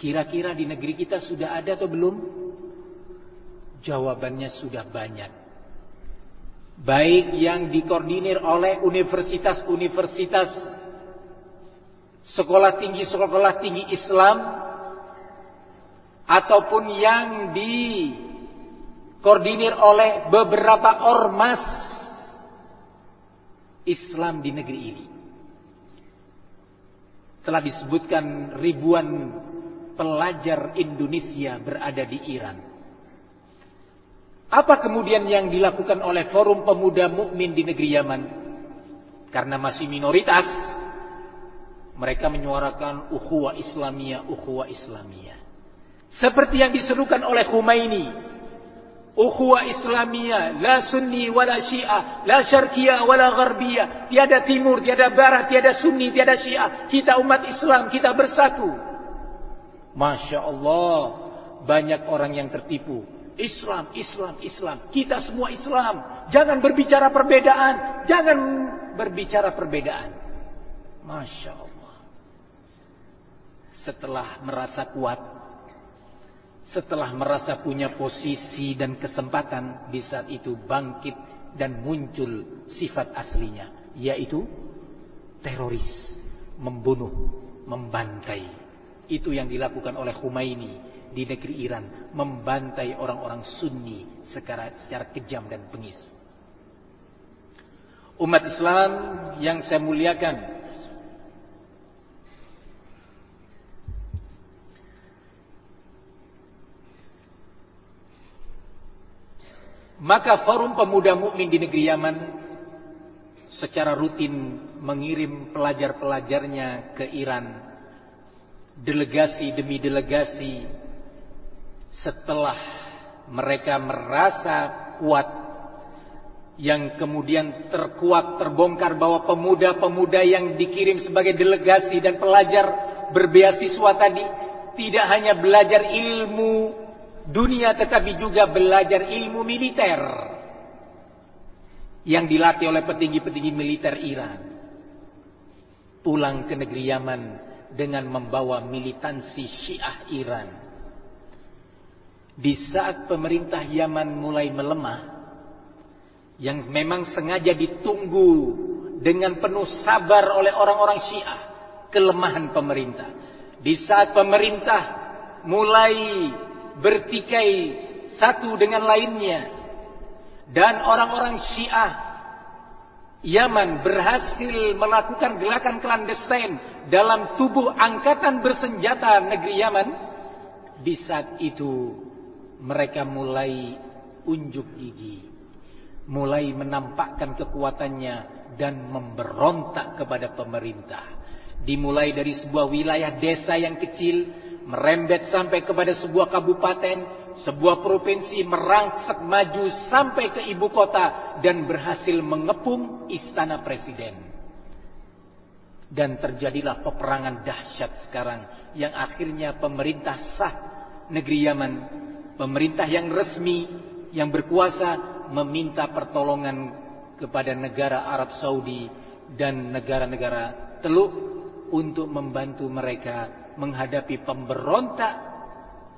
kira-kira di negeri kita sudah ada atau belum? Jawabannya sudah banyak. Baik yang dikoordinir oleh universitas-universitas sekolah tinggi-sekolah tinggi Islam ataupun yang dikoordinir oleh beberapa ormas Islam di negeri ini. Telah disebutkan ribuan pelajar Indonesia berada di Iran. Apa kemudian yang dilakukan oleh Forum Pemuda Mukmin di negeri Yaman? Karena masih minoritas, mereka menyuarakan ukhuwah Islamiyah, ukhuwah Islamiyah. Seperti yang diserukan oleh Khumaini. Ukhuwah Islamiyah, la sunni wala syiah, la syarqiyah wala gharbiyah. Tiada timur, tiada barat, tiada sunni, tiada syiah. Kita umat Islam, kita bersatu. Masya Allah, banyak orang yang tertipu. Islam, Islam, Islam. Kita semua Islam. Jangan berbicara perbedaan. Jangan berbicara perbedaan. Masya Allah. Setelah merasa kuat, setelah merasa punya posisi dan kesempatan, di saat itu bangkit dan muncul sifat aslinya, yaitu teroris, membunuh, membantai. Itu yang dilakukan oleh Khomeini di negeri Iran, membantai orang-orang Sunni secara, secara kejam dan bengis. Umat Islam yang saya muliakan, Maka forum pemuda mukmin di negeri Yaman secara rutin mengirim pelajar-pelajarnya ke Iran. Delegasi demi delegasi setelah mereka merasa kuat yang kemudian terkuat terbongkar bahwa pemuda-pemuda yang dikirim sebagai delegasi dan pelajar berbeasiswa tadi tidak hanya belajar ilmu dunia tetapi juga belajar ilmu militer yang dilatih oleh petinggi-petinggi militer Iran. Pulang ke negeri Yaman dengan membawa militansi Syiah Iran. Di saat pemerintah Yaman mulai melemah, yang memang sengaja ditunggu dengan penuh sabar oleh orang-orang Syiah, kelemahan pemerintah. Di saat pemerintah mulai bertikai satu dengan lainnya. Dan orang-orang Syiah Yaman berhasil melakukan gerakan klandestin dalam tubuh angkatan bersenjata negeri Yaman. Di saat itu mereka mulai unjuk gigi mulai menampakkan kekuatannya dan memberontak kepada pemerintah. Dimulai dari sebuah wilayah desa yang kecil merembet sampai kepada sebuah kabupaten, sebuah provinsi merangsek maju sampai ke ibu kota dan berhasil mengepung istana presiden. Dan terjadilah peperangan dahsyat sekarang yang akhirnya pemerintah sah negeri Yaman, pemerintah yang resmi yang berkuasa meminta pertolongan kepada negara Arab Saudi dan negara-negara Teluk untuk membantu mereka menghadapi pemberontak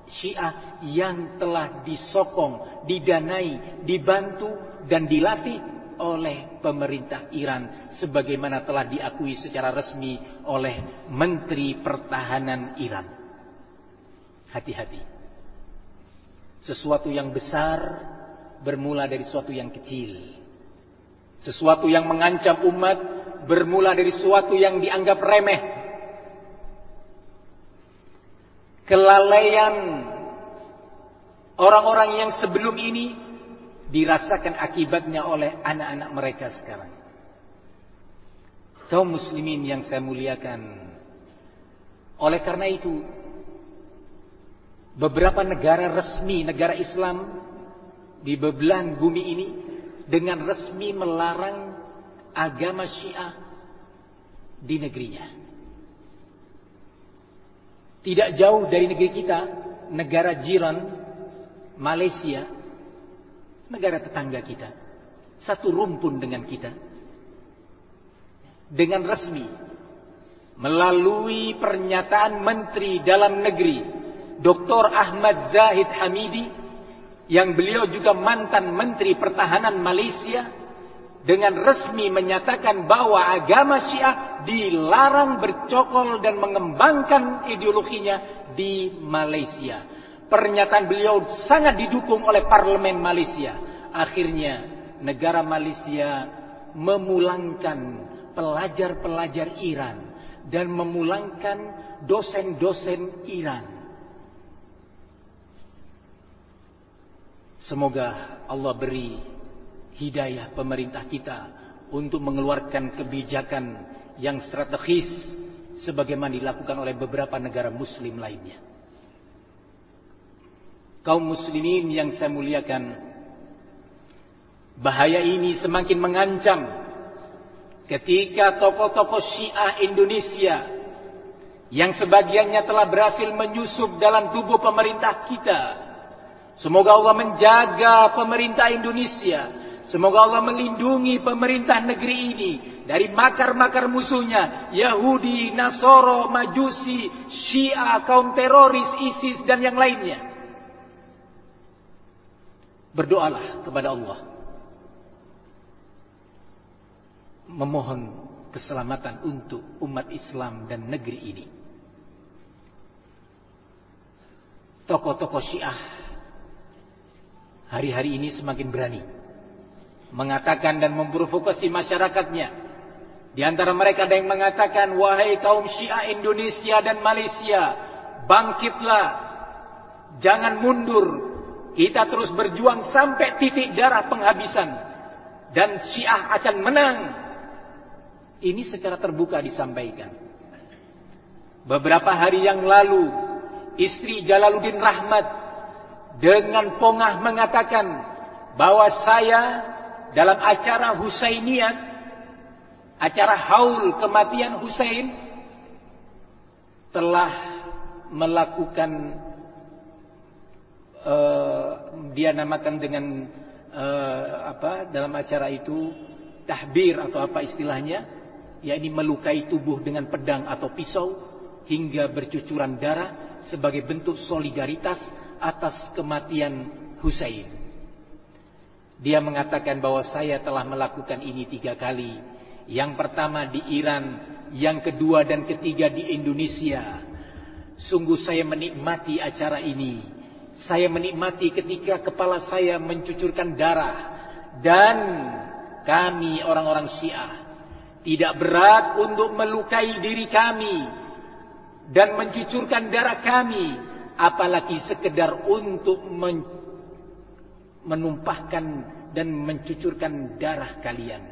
Syiah yang telah disokong, didanai, dibantu dan dilatih oleh pemerintah Iran sebagaimana telah diakui secara resmi oleh Menteri Pertahanan Iran. Hati-hati. Sesuatu yang besar bermula dari sesuatu yang kecil. Sesuatu yang mengancam umat bermula dari sesuatu yang dianggap remeh kelalaian orang-orang yang sebelum ini dirasakan akibatnya oleh anak-anak mereka sekarang. Kaum muslimin yang saya muliakan. Oleh karena itu, beberapa negara resmi, negara Islam di bebelahan bumi ini dengan resmi melarang agama Syiah di negerinya. Tidak jauh dari negeri kita, negara jiran Malaysia, negara tetangga kita, satu rumpun dengan kita, dengan resmi melalui pernyataan Menteri Dalam Negeri Dr. Ahmad Zahid Hamidi yang beliau juga mantan Menteri Pertahanan Malaysia dengan resmi menyatakan bahwa agama Syiah dilarang bercokol dan mengembangkan ideologinya di Malaysia. Pernyataan beliau sangat didukung oleh parlemen Malaysia. Akhirnya negara Malaysia memulangkan pelajar-pelajar Iran dan memulangkan dosen-dosen Iran. Semoga Allah beri hidayah pemerintah kita untuk mengeluarkan kebijakan yang strategis sebagaimana dilakukan oleh beberapa negara muslim lainnya. Kaum muslimin yang saya muliakan, bahaya ini semakin mengancam ketika tokoh-tokoh Syiah Indonesia yang sebagiannya telah berhasil menyusup dalam tubuh pemerintah kita. Semoga Allah menjaga pemerintah Indonesia Semoga Allah melindungi pemerintah negeri ini dari makar-makar musuhnya, Yahudi, Nasoro, Majusi, Syiah, kaum teroris, ISIS dan yang lainnya. Berdoalah kepada Allah. Memohon keselamatan untuk umat Islam dan negeri ini. Tokoh-tokoh Syiah hari-hari ini semakin berani mengatakan dan memprovokasi masyarakatnya. Di antara mereka ada yang mengatakan, wahai kaum Syiah Indonesia dan Malaysia, bangkitlah, jangan mundur, kita terus berjuang sampai titik darah penghabisan, dan Syiah akan menang. Ini secara terbuka disampaikan. Beberapa hari yang lalu, istri Jalaluddin Rahmat dengan pongah mengatakan bahwa saya dalam acara Husainiyat, acara haul kematian Husain, telah melakukan uh, dia namakan dengan uh, apa dalam acara itu tahbir atau apa istilahnya, yakni melukai tubuh dengan pedang atau pisau hingga bercucuran darah sebagai bentuk solidaritas atas kematian Husain. Dia mengatakan bahwa saya telah melakukan ini tiga kali. Yang pertama di Iran, yang kedua dan ketiga di Indonesia. Sungguh saya menikmati acara ini. Saya menikmati ketika kepala saya mencucurkan darah. Dan kami orang-orang Syiah tidak berat untuk melukai diri kami dan mencucurkan darah kami apalagi sekedar untuk menumpahkan dan mencucurkan darah kalian.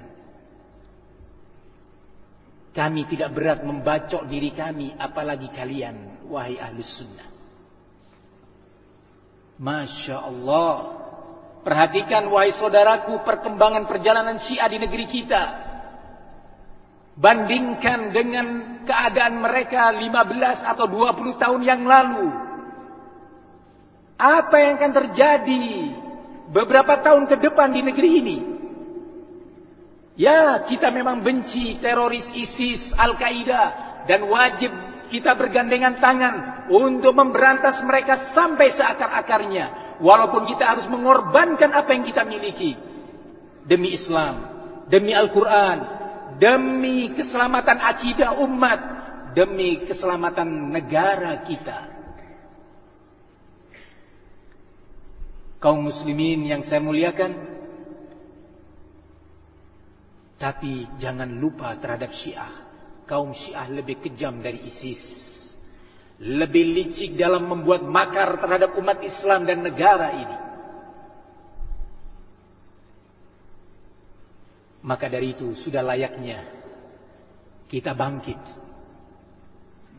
Kami tidak berat membacok diri kami, apalagi kalian, wahai ahlus sunnah. Masya Allah. Perhatikan wahai saudaraku perkembangan perjalanan syiah di negeri kita. Bandingkan dengan keadaan mereka 15 atau 20 tahun yang lalu. Apa yang akan terjadi beberapa tahun ke depan di negeri ini. Ya, kita memang benci teroris ISIS, Al-Qaeda dan wajib kita bergandengan tangan untuk memberantas mereka sampai seakar-akarnya. Walaupun kita harus mengorbankan apa yang kita miliki demi Islam, demi Al-Qur'an, demi keselamatan akidah umat, demi keselamatan negara kita. Kaum muslimin yang saya muliakan. Tapi jangan lupa terhadap Syiah. Kaum Syiah lebih kejam dari ISIS. Lebih licik dalam membuat makar terhadap umat Islam dan negara ini. Maka dari itu sudah layaknya kita bangkit.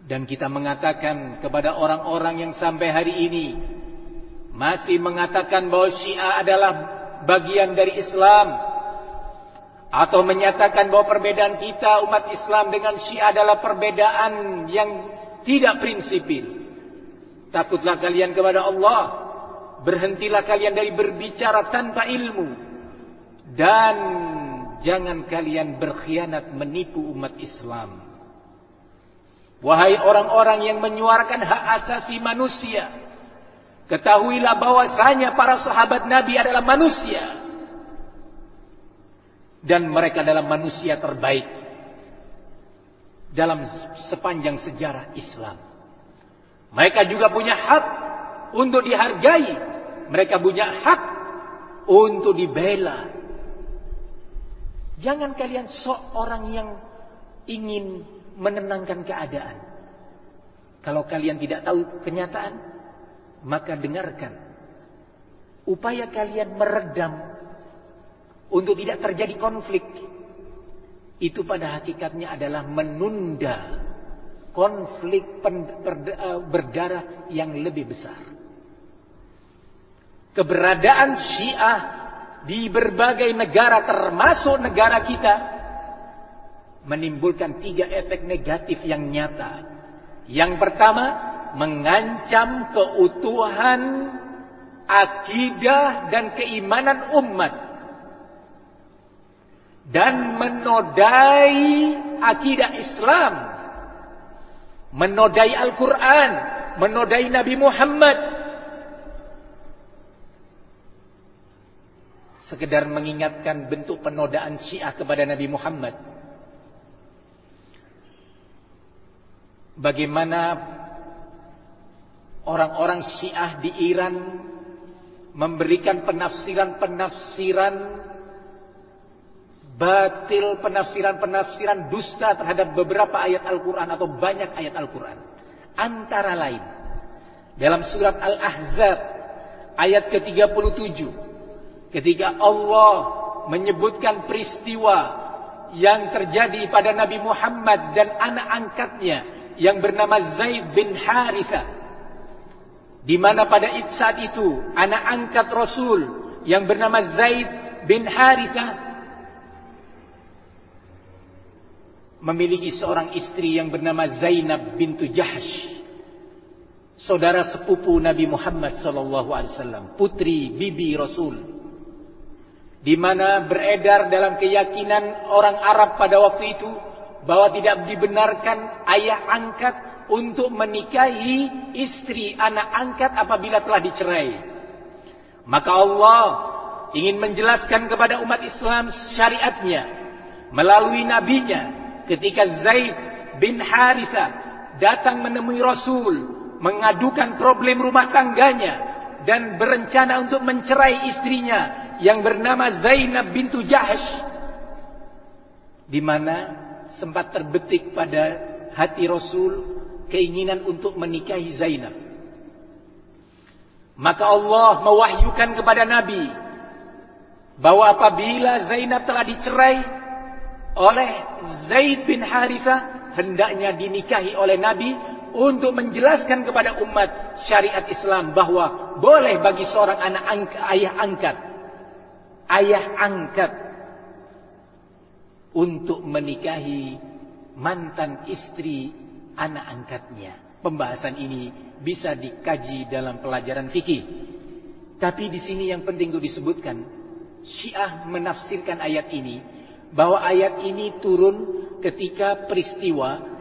Dan kita mengatakan kepada orang-orang yang sampai hari ini masih mengatakan bahwa Syiah adalah bagian dari Islam atau menyatakan bahwa perbedaan kita umat Islam dengan Syiah adalah perbedaan yang tidak prinsipil. Takutlah kalian kepada Allah. Berhentilah kalian dari berbicara tanpa ilmu. Dan Jangan kalian berkhianat menipu umat Islam. Wahai orang-orang yang menyuarakan hak asasi manusia. Ketahuilah bahwasanya para sahabat Nabi adalah manusia. Dan mereka adalah manusia terbaik. Dalam sepanjang sejarah Islam. Mereka juga punya hak untuk dihargai. Mereka punya hak untuk dibela Jangan kalian sok orang yang ingin menenangkan keadaan. Kalau kalian tidak tahu kenyataan, maka dengarkan. Upaya kalian meredam untuk tidak terjadi konflik. Itu pada hakikatnya adalah menunda konflik eh, berdarah yang lebih besar. Keberadaan Syiah di berbagai negara termasuk negara kita menimbulkan tiga efek negatif yang nyata. Yang pertama, mengancam keutuhan akidah dan keimanan umat. Dan menodai akidah Islam, menodai Al-Quran, menodai Nabi Muhammad, sekedar mengingatkan bentuk penodaan Syiah kepada Nabi Muhammad. Bagaimana orang-orang Syiah di Iran memberikan penafsiran-penafsiran batil, penafsiran-penafsiran dusta terhadap beberapa ayat Al-Quran atau banyak ayat Al-Quran. Antara lain, dalam surat Al-Ahzab ayat ke-37 Ketika Allah menyebutkan peristiwa yang terjadi pada Nabi Muhammad dan anak angkatnya yang bernama Zaid bin Haritha. Di mana pada saat itu anak angkat Rasul yang bernama Zaid bin Haritha memiliki seorang istri yang bernama Zainab bintu Jahsh. Saudara sepupu Nabi Muhammad sallallahu alaihi wasallam, putri bibi Rasul di mana beredar dalam keyakinan orang Arab pada waktu itu bahwa tidak dibenarkan ayah angkat untuk menikahi istri anak angkat apabila telah dicerai. Maka Allah ingin menjelaskan kepada umat Islam syariatnya melalui nabinya ketika Zaid bin Haritha datang menemui Rasul mengadukan problem rumah tangganya dan berencana untuk mencerai istrinya yang bernama Zainab bintu Jahsh di mana sempat terbetik pada hati Rasul keinginan untuk menikahi Zainab. Maka Allah mewahyukan kepada Nabi bahwa apabila Zainab telah dicerai oleh Zaid bin Harithah hendaknya dinikahi oleh Nabi untuk menjelaskan kepada umat syariat Islam bahwa boleh bagi seorang anak angka, ayah angkat ayah angkat untuk menikahi mantan istri anak angkatnya. Pembahasan ini bisa dikaji dalam pelajaran fikih. Tapi di sini yang penting untuk disebutkan, Syiah menafsirkan ayat ini bahwa ayat ini turun ketika peristiwa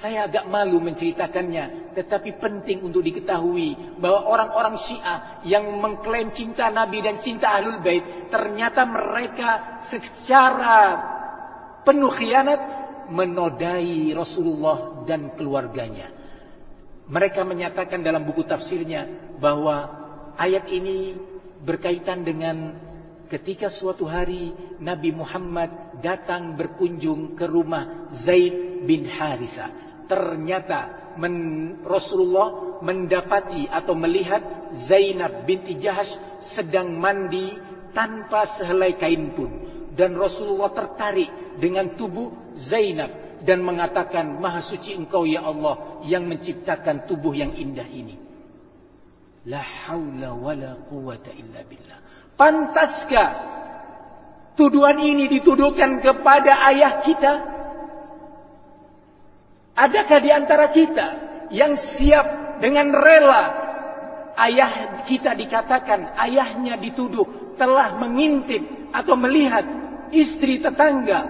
saya agak malu menceritakannya, tetapi penting untuk diketahui bahwa orang-orang Syiah yang mengklaim cinta Nabi dan cinta Ahlul Bait, ternyata mereka secara penuh khianat menodai Rasulullah dan keluarganya. Mereka menyatakan dalam buku tafsirnya bahwa ayat ini berkaitan dengan ketika suatu hari Nabi Muhammad datang berkunjung ke rumah Zaid bin Haritha. Ternyata men, Rasulullah mendapati atau melihat Zainab binti Jahash sedang mandi tanpa sehelai kain pun. Dan Rasulullah tertarik dengan tubuh Zainab dan mengatakan maha suci engkau ya Allah yang menciptakan tubuh yang indah ini. La haula wala quwata illa billah. Pantaskah tuduhan ini dituduhkan kepada ayah kita? Adakah di antara kita yang siap dengan rela ayah kita dikatakan ayahnya dituduh telah mengintip atau melihat istri tetangga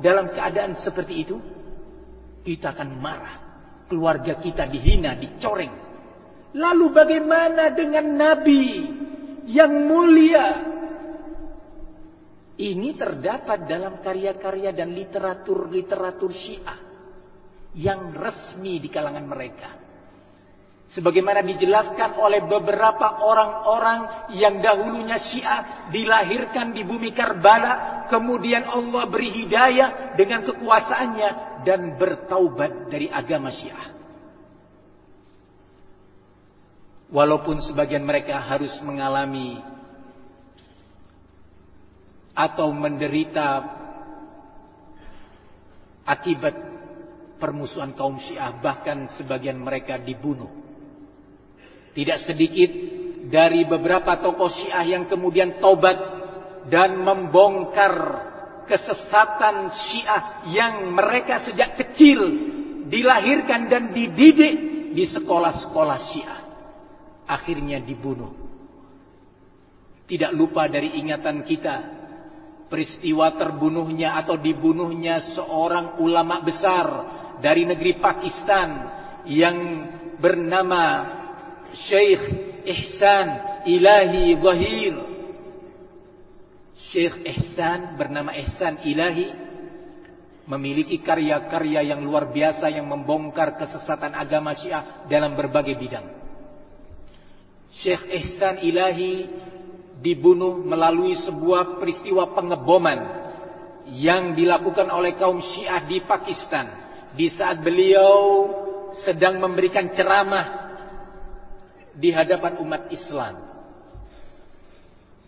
dalam keadaan seperti itu, kita akan marah. Keluarga kita dihina, dicoreng. Lalu bagaimana dengan Nabi yang mulia? Ini terdapat dalam karya-karya dan literatur-literatur Syiah yang resmi di kalangan mereka. Sebagaimana dijelaskan oleh beberapa orang-orang yang dahulunya Syiah dilahirkan di bumi Karbala, kemudian Allah beri hidayah dengan kekuasaannya dan bertaubat dari agama Syiah. Walaupun sebagian mereka harus mengalami atau menderita akibat permusuhan kaum Syiah, bahkan sebagian mereka dibunuh. Tidak sedikit dari beberapa tokoh Syiah yang kemudian tobat dan membongkar kesesatan Syiah yang mereka sejak kecil dilahirkan dan dididik di sekolah-sekolah Syiah. Akhirnya dibunuh. Tidak lupa dari ingatan kita peristiwa terbunuhnya atau dibunuhnya seorang ulama besar dari negeri Pakistan yang bernama Syekh Ihsan Ilahi Zahir Syekh Ihsan bernama Ihsan Ilahi memiliki karya-karya yang luar biasa yang membongkar kesesatan agama Syiah dalam berbagai bidang. Syekh Ihsan Ilahi dibunuh melalui sebuah peristiwa pengeboman yang dilakukan oleh kaum Syiah di Pakistan di saat beliau sedang memberikan ceramah di hadapan umat Islam.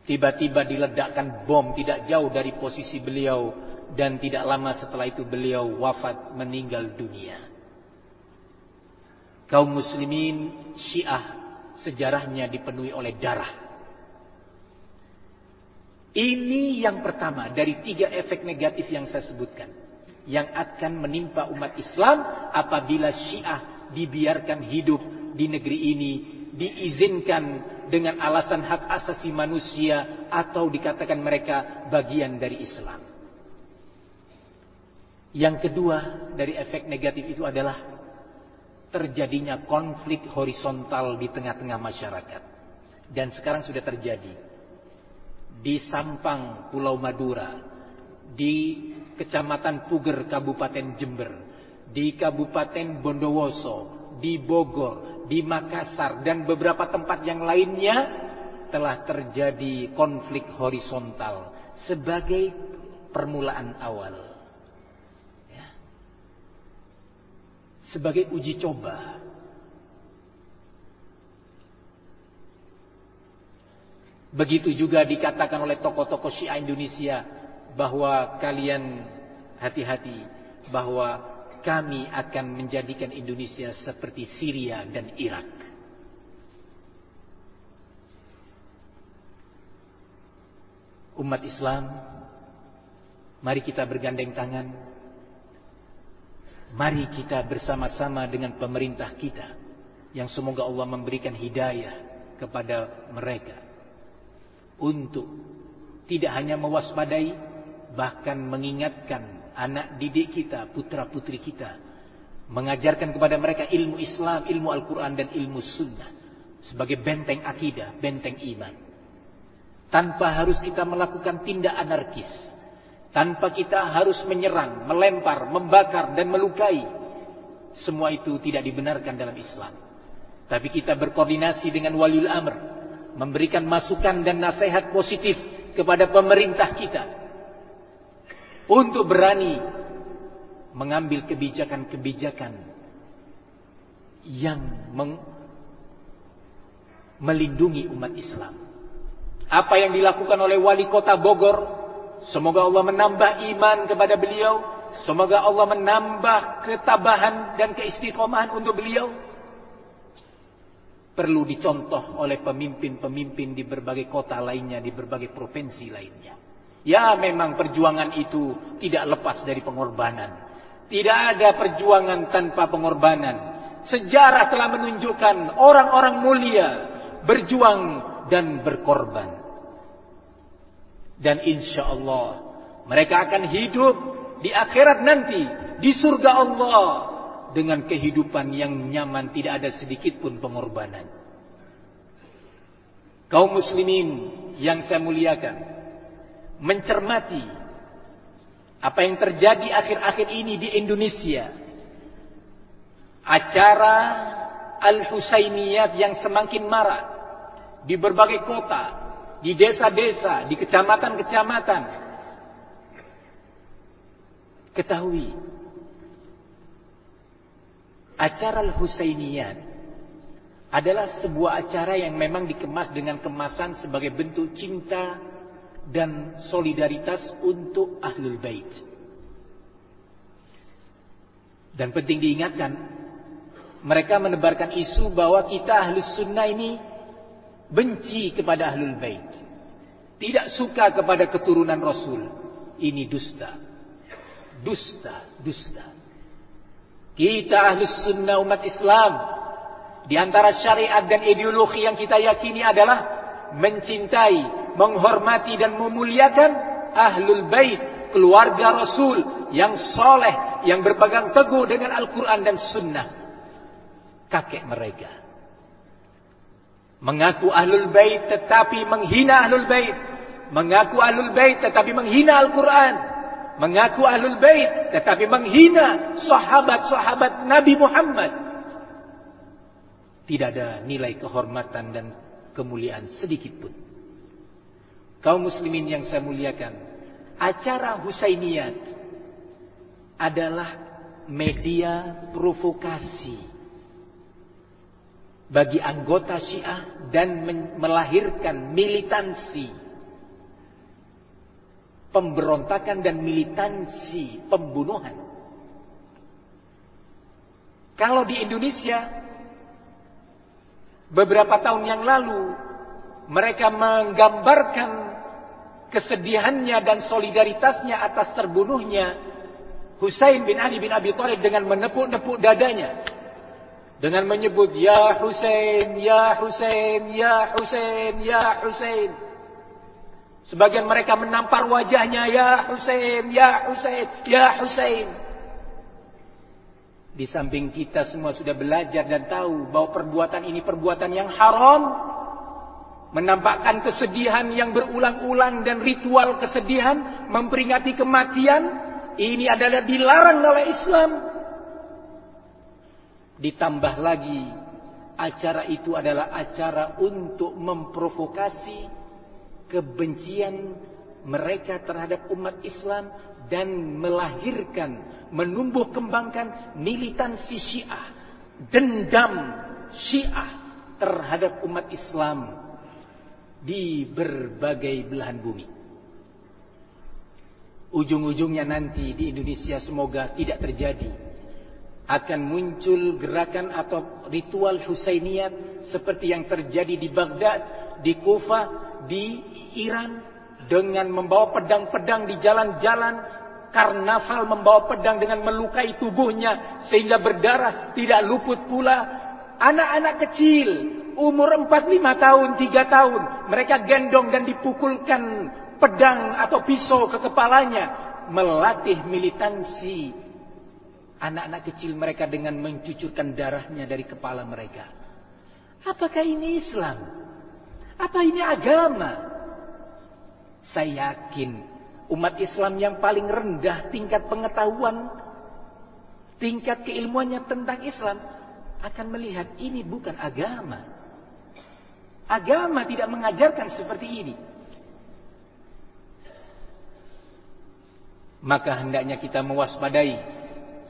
Tiba-tiba diledakkan bom tidak jauh dari posisi beliau dan tidak lama setelah itu beliau wafat meninggal dunia. Kaum muslimin Syiah sejarahnya dipenuhi oleh darah. Ini yang pertama dari tiga efek negatif yang saya sebutkan. Yang akan menimpa umat Islam apabila Syiah dibiarkan hidup di negeri ini diizinkan dengan alasan hak asasi manusia atau dikatakan mereka bagian dari Islam. Yang kedua dari efek negatif itu adalah terjadinya konflik horizontal di tengah-tengah masyarakat. Dan sekarang sudah terjadi. Di Sampang, Pulau Madura. Di Kecamatan Puger, Kabupaten Jember. Di Kabupaten Bondowoso. Di Bogor di Makassar dan beberapa tempat yang lainnya telah terjadi konflik horizontal sebagai permulaan awal. Ya. Sebagai uji coba. Begitu juga dikatakan oleh tokoh-tokoh Syiah Indonesia bahwa kalian hati-hati bahwa kami akan menjadikan Indonesia seperti Syria dan Irak. Umat Islam, mari kita bergandeng tangan. Mari kita bersama-sama dengan pemerintah kita yang semoga Allah memberikan hidayah kepada mereka untuk tidak hanya mewaspadai bahkan mengingatkan anak didik kita, putra-putri kita. Mengajarkan kepada mereka ilmu Islam, ilmu Al-Quran dan ilmu Sunnah. Sebagai benteng akidah, benteng iman. Tanpa harus kita melakukan tindak anarkis. Tanpa kita harus menyerang, melempar, membakar dan melukai. Semua itu tidak dibenarkan dalam Islam. Tapi kita berkoordinasi dengan waliul amr. Memberikan masukan dan nasihat positif kepada pemerintah kita untuk berani mengambil kebijakan-kebijakan yang melindungi umat Islam. Apa yang dilakukan oleh wali kota Bogor Semoga Allah menambah iman kepada beliau. Semoga Allah menambah ketabahan dan keistiqomahan untuk beliau. Perlu dicontoh oleh pemimpin-pemimpin di berbagai kota lainnya, di berbagai provinsi lainnya. Ya memang perjuangan itu tidak lepas dari pengorbanan. Tidak ada perjuangan tanpa pengorbanan. Sejarah telah menunjukkan orang-orang mulia berjuang dan berkorban. Dan insya Allah mereka akan hidup di akhirat nanti di surga Allah dengan kehidupan yang nyaman tidak ada sedikit pun pengorbanan. Kaum muslimin yang saya muliakan mencermati apa yang terjadi akhir-akhir ini di Indonesia. Acara Al-Husainiyat yang semakin marak di berbagai kota, di desa-desa, di kecamatan-kecamatan. Ketahui, acara Al-Husainiyat adalah sebuah acara yang memang dikemas dengan kemasan sebagai bentuk cinta dan solidaritas untuk Ahlul Bait. Dan penting diingatkan, mereka menebarkan isu bahwa kita Ahlus Sunnah ini benci kepada Ahlul Bait. Tidak suka kepada keturunan Rasul. Ini dusta. Dusta, dusta. Kita Ahlus Sunnah umat Islam. Di antara syariat dan ideologi yang kita yakini adalah mencintai, menghormati dan memuliakan Ahlul Bait, keluarga Rasul yang soleh, yang berpegang teguh dengan Al-Quran dan Sunnah. Kakek mereka Mengaku ahlul bait tetapi menghina ahlul bait. Mengaku ahlul bait tetapi menghina Al-Quran. Mengaku ahlul bait tetapi menghina sahabat-sahabat Nabi Muhammad. Tidak ada nilai kehormatan dan kemuliaan sedikit pun. Kaum muslimin yang saya muliakan. Acara Husainiyat adalah media provokasi bagi anggota Syiah dan melahirkan militansi pemberontakan dan militansi pembunuhan. Kalau di Indonesia beberapa tahun yang lalu mereka menggambarkan kesedihannya dan solidaritasnya atas terbunuhnya Husain bin Ali bin Abi Thalib dengan menepuk-nepuk dadanya dengan menyebut ya Husain, ya Husain, ya Husain, ya Husain. Sebagian mereka menampar wajahnya ya Husain, ya Husain, ya Husain. Di samping kita semua sudah belajar dan tahu bahwa perbuatan ini perbuatan yang haram. Menampakkan kesedihan yang berulang-ulang dan ritual kesedihan. Memperingati kematian. Ini adalah dilarang oleh Islam. Ditambah lagi acara itu adalah acara untuk memprovokasi kebencian mereka terhadap umat Islam dan melahirkan, menumbuh kembangkan militansi Syiah, dendam Syiah terhadap umat Islam di berbagai belahan bumi. Ujung-ujungnya nanti di Indonesia semoga tidak terjadi akan muncul gerakan atau ritual Husainiyat seperti yang terjadi di Baghdad, di Kufah, di Iran dengan membawa pedang-pedang di jalan-jalan, karnaval membawa pedang dengan melukai tubuhnya sehingga berdarah, tidak luput pula anak-anak kecil umur 4 5 tahun, 3 tahun, mereka gendong dan dipukulkan pedang atau pisau ke kepalanya melatih militansi anak-anak kecil mereka dengan mencucurkan darahnya dari kepala mereka. Apakah ini Islam? Apa ini agama? Saya yakin umat Islam yang paling rendah tingkat pengetahuan, tingkat keilmuannya tentang Islam akan melihat ini bukan agama. Agama tidak mengajarkan seperti ini. Maka hendaknya kita mewaspadai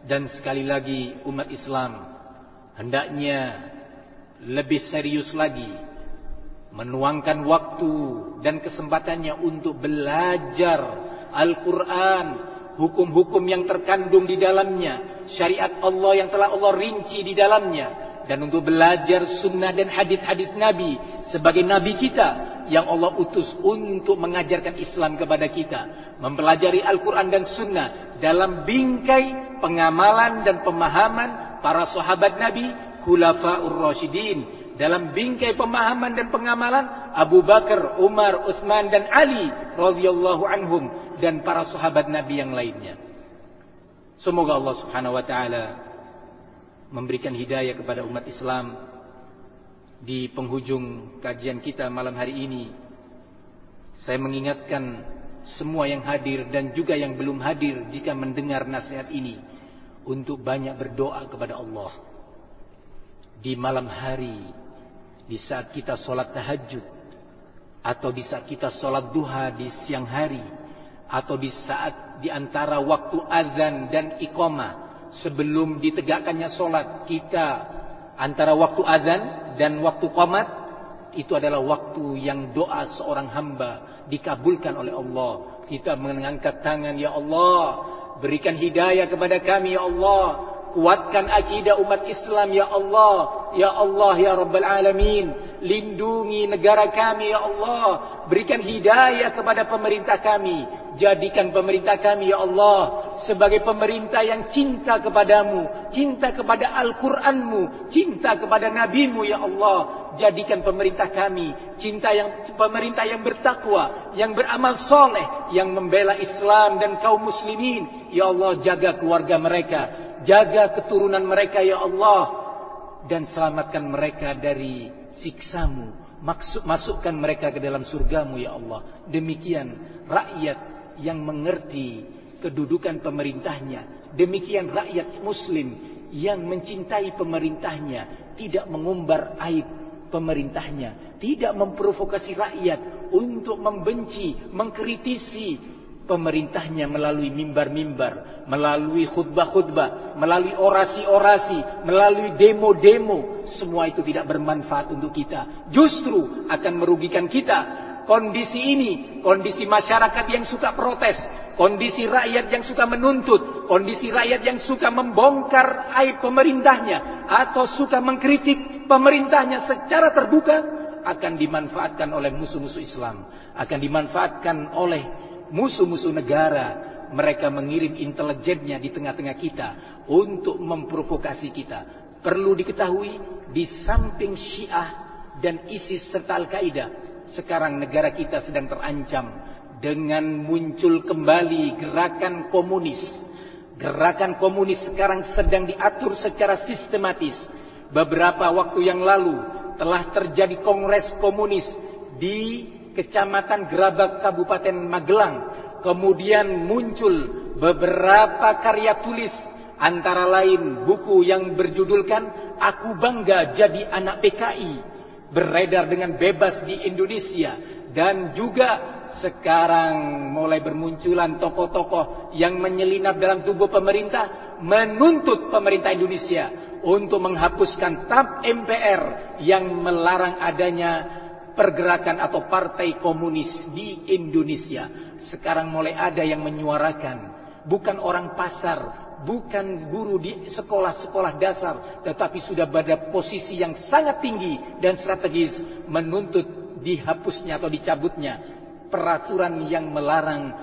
dan sekali lagi umat Islam hendaknya lebih serius lagi menuangkan waktu dan kesempatannya untuk belajar Al-Quran, hukum-hukum yang terkandung di dalamnya, syariat Allah yang telah Allah rinci di dalamnya, dan untuk belajar sunnah dan hadis-hadis Nabi sebagai Nabi kita yang Allah utus untuk mengajarkan Islam kepada kita, mempelajari Al-Quran dan Sunnah dalam bingkai pengamalan dan pemahaman para sahabat Nabi, Khulafaur Rasyidin, dalam bingkai pemahaman dan pengamalan Abu Bakar, Umar, Utsman dan Ali radhiyallahu anhum dan para sahabat Nabi yang lainnya. Semoga Allah Subhanahu wa taala memberikan hidayah kepada umat Islam di penghujung kajian kita malam hari ini. Saya mengingatkan semua yang hadir dan juga yang belum hadir jika mendengar nasihat ini untuk banyak berdoa kepada Allah di malam hari di saat kita sholat tahajud atau di saat kita sholat duha di siang hari atau di saat di antara waktu azan dan iqamah sebelum ditegakkannya sholat kita antara waktu azan dan waktu qomat itu adalah waktu yang doa seorang hamba dikabulkan oleh Allah. Kita mengangkat tangan ya Allah berikan hidayah kepada kami ya Allah Kuatkan akidah umat Islam ya Allah. Ya Allah ya Rabbal Alamin. Lindungi negara kami ya Allah. Berikan hidayah kepada pemerintah kami. Jadikan pemerintah kami ya Allah. Sebagai pemerintah yang cinta kepadamu. Cinta kepada Al-Quranmu. Cinta kepada Nabimu ya Allah. Jadikan pemerintah kami. Cinta yang pemerintah yang bertakwa. Yang beramal soleh. Yang membela Islam dan kaum muslimin. Ya Allah jaga keluarga mereka Jaga keturunan mereka ya Allah. Dan selamatkan mereka dari siksamu. Maksud, masukkan mereka ke dalam surgamu ya Allah. Demikian rakyat yang mengerti kedudukan pemerintahnya. Demikian rakyat muslim yang mencintai pemerintahnya. Tidak mengumbar aib pemerintahnya. Tidak memprovokasi rakyat untuk membenci, mengkritisi pemerintahnya melalui mimbar-mimbar, melalui khutbah-khutbah, melalui orasi-orasi, melalui demo-demo, semua itu tidak bermanfaat untuk kita. Justru akan merugikan kita. Kondisi ini, kondisi masyarakat yang suka protes, kondisi rakyat yang suka menuntut, kondisi rakyat yang suka membongkar aib pemerintahnya atau suka mengkritik pemerintahnya secara terbuka akan dimanfaatkan oleh musuh-musuh Islam, akan dimanfaatkan oleh musuh-musuh negara mereka mengirim intelijennya di tengah-tengah kita untuk memprovokasi kita. Perlu diketahui di samping Syiah dan ISIS serta Al-Qaeda, sekarang negara kita sedang terancam dengan muncul kembali gerakan komunis. Gerakan komunis sekarang sedang diatur secara sistematis. Beberapa waktu yang lalu telah terjadi kongres komunis di Kecamatan Gerabak Kabupaten Magelang. Kemudian muncul beberapa karya tulis antara lain buku yang berjudulkan Aku Bangga Jadi Anak PKI beredar dengan bebas di Indonesia dan juga sekarang mulai bermunculan tokoh-tokoh yang menyelinap dalam tubuh pemerintah menuntut pemerintah Indonesia untuk menghapuskan TAP MPR yang melarang adanya pergerakan atau partai komunis di Indonesia. Sekarang mulai ada yang menyuarakan. Bukan orang pasar. Bukan guru di sekolah-sekolah dasar. Tetapi sudah pada posisi yang sangat tinggi dan strategis. Menuntut dihapusnya atau dicabutnya. Peraturan yang melarang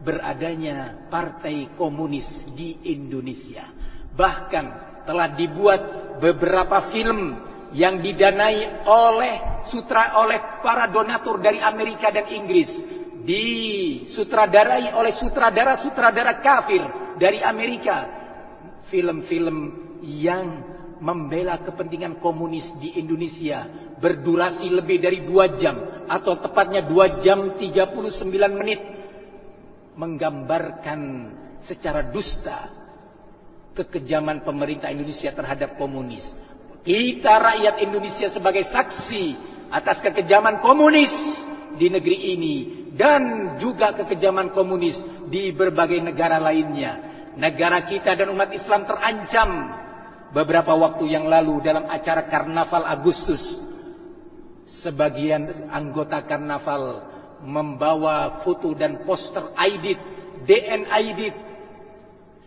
beradanya partai komunis di Indonesia. Bahkan telah dibuat beberapa film yang didanai oleh sutra oleh para donatur dari Amerika dan Inggris. Disutradarai oleh sutradara-sutradara kafir dari Amerika. Film-film yang membela kepentingan komunis di Indonesia berdurasi lebih dari dua jam atau tepatnya dua jam 39 menit menggambarkan secara dusta kekejaman pemerintah Indonesia terhadap komunis kita rakyat Indonesia sebagai saksi atas kekejaman komunis di negeri ini dan juga kekejaman komunis di berbagai negara lainnya. Negara kita dan umat Islam terancam beberapa waktu yang lalu dalam acara Karnaval Agustus Sebagian anggota karnaval membawa foto dan poster Aidit, DN Aidit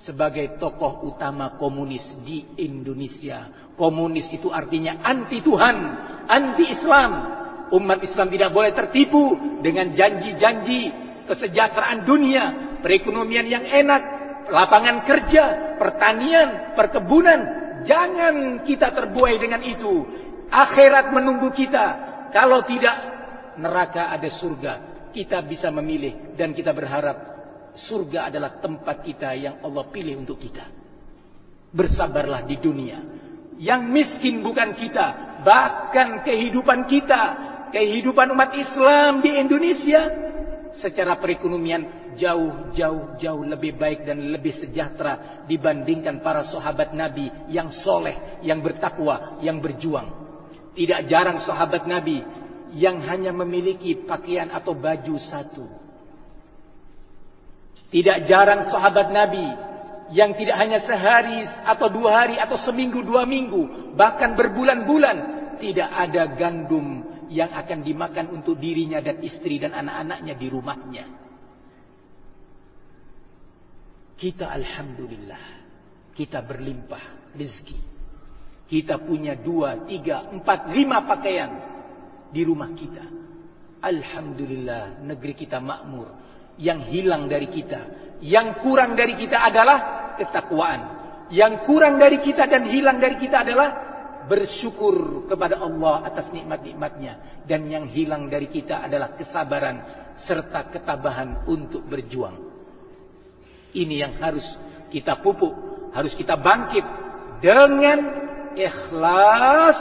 sebagai tokoh utama komunis di Indonesia. Komunis itu artinya anti Tuhan, anti Islam. Umat Islam tidak boleh tertipu dengan janji-janji kesejahteraan dunia, perekonomian yang enak, lapangan kerja, pertanian, perkebunan. Jangan kita terbuai dengan itu. Akhirat menunggu kita. Kalau tidak, neraka ada surga. Kita bisa memilih dan kita berharap surga adalah tempat kita yang Allah pilih untuk kita. Bersabarlah di dunia. Yang miskin bukan kita, bahkan kehidupan kita, kehidupan umat Islam di Indonesia secara perekonomian jauh jauh jauh lebih baik dan lebih sejahtera dibandingkan para sahabat Nabi yang soleh, yang bertakwa, yang berjuang. Tidak jarang sahabat Nabi yang hanya memiliki pakaian atau baju satu. Tidak jarang sahabat Nabi yang tidak hanya sehari atau dua hari atau seminggu dua minggu, bahkan berbulan-bulan tidak ada gandum yang akan dimakan untuk dirinya dan istri dan anak-anaknya di rumahnya. Kita alhamdulillah, kita berlimpah rezeki. Kita punya dua, tiga, empat, lima pakaian di rumah kita. Alhamdulillah negeri kita makmur. Yang hilang dari kita. Yang kurang dari kita adalah ketakwaan. Yang kurang dari kita dan hilang dari kita adalah bersyukur kepada Allah atas nikmat-nikmatnya. Dan yang hilang dari kita adalah kesabaran serta ketabahan untuk berjuang. Ini yang harus kita pupuk, harus kita bangkit dengan ikhlas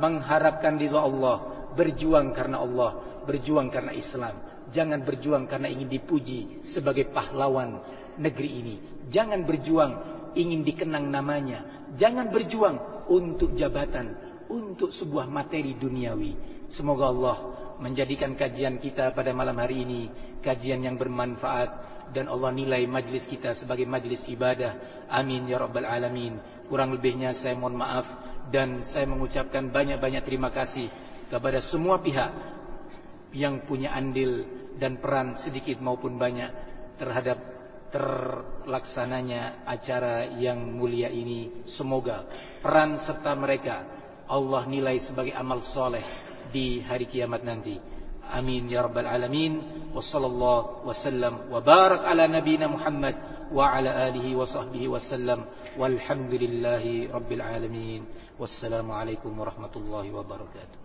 mengharapkan ridha Allah, berjuang karena Allah, berjuang karena Islam. Jangan berjuang karena ingin dipuji sebagai pahlawan negeri ini. Jangan berjuang ingin dikenang namanya. Jangan berjuang untuk jabatan, untuk sebuah materi duniawi. Semoga Allah menjadikan kajian kita pada malam hari ini kajian yang bermanfaat dan Allah nilai majlis kita sebagai majlis ibadah. Amin ya rabbal alamin. Kurang lebihnya saya mohon maaf dan saya mengucapkan banyak-banyak terima kasih kepada semua pihak yang punya andil dan peran sedikit maupun banyak terhadap terlaksananya acara yang mulia ini. Semoga peran serta mereka Allah nilai sebagai amal soleh di hari kiamat nanti. Amin ya rabbal alamin. Wassallallahu wasallam wa barak ala Muhammad wa ala alihi wa sahbihi wasallam. Walhamdulillahi rabbil alamin. Wassalamualaikum warahmatullahi wabarakatuh.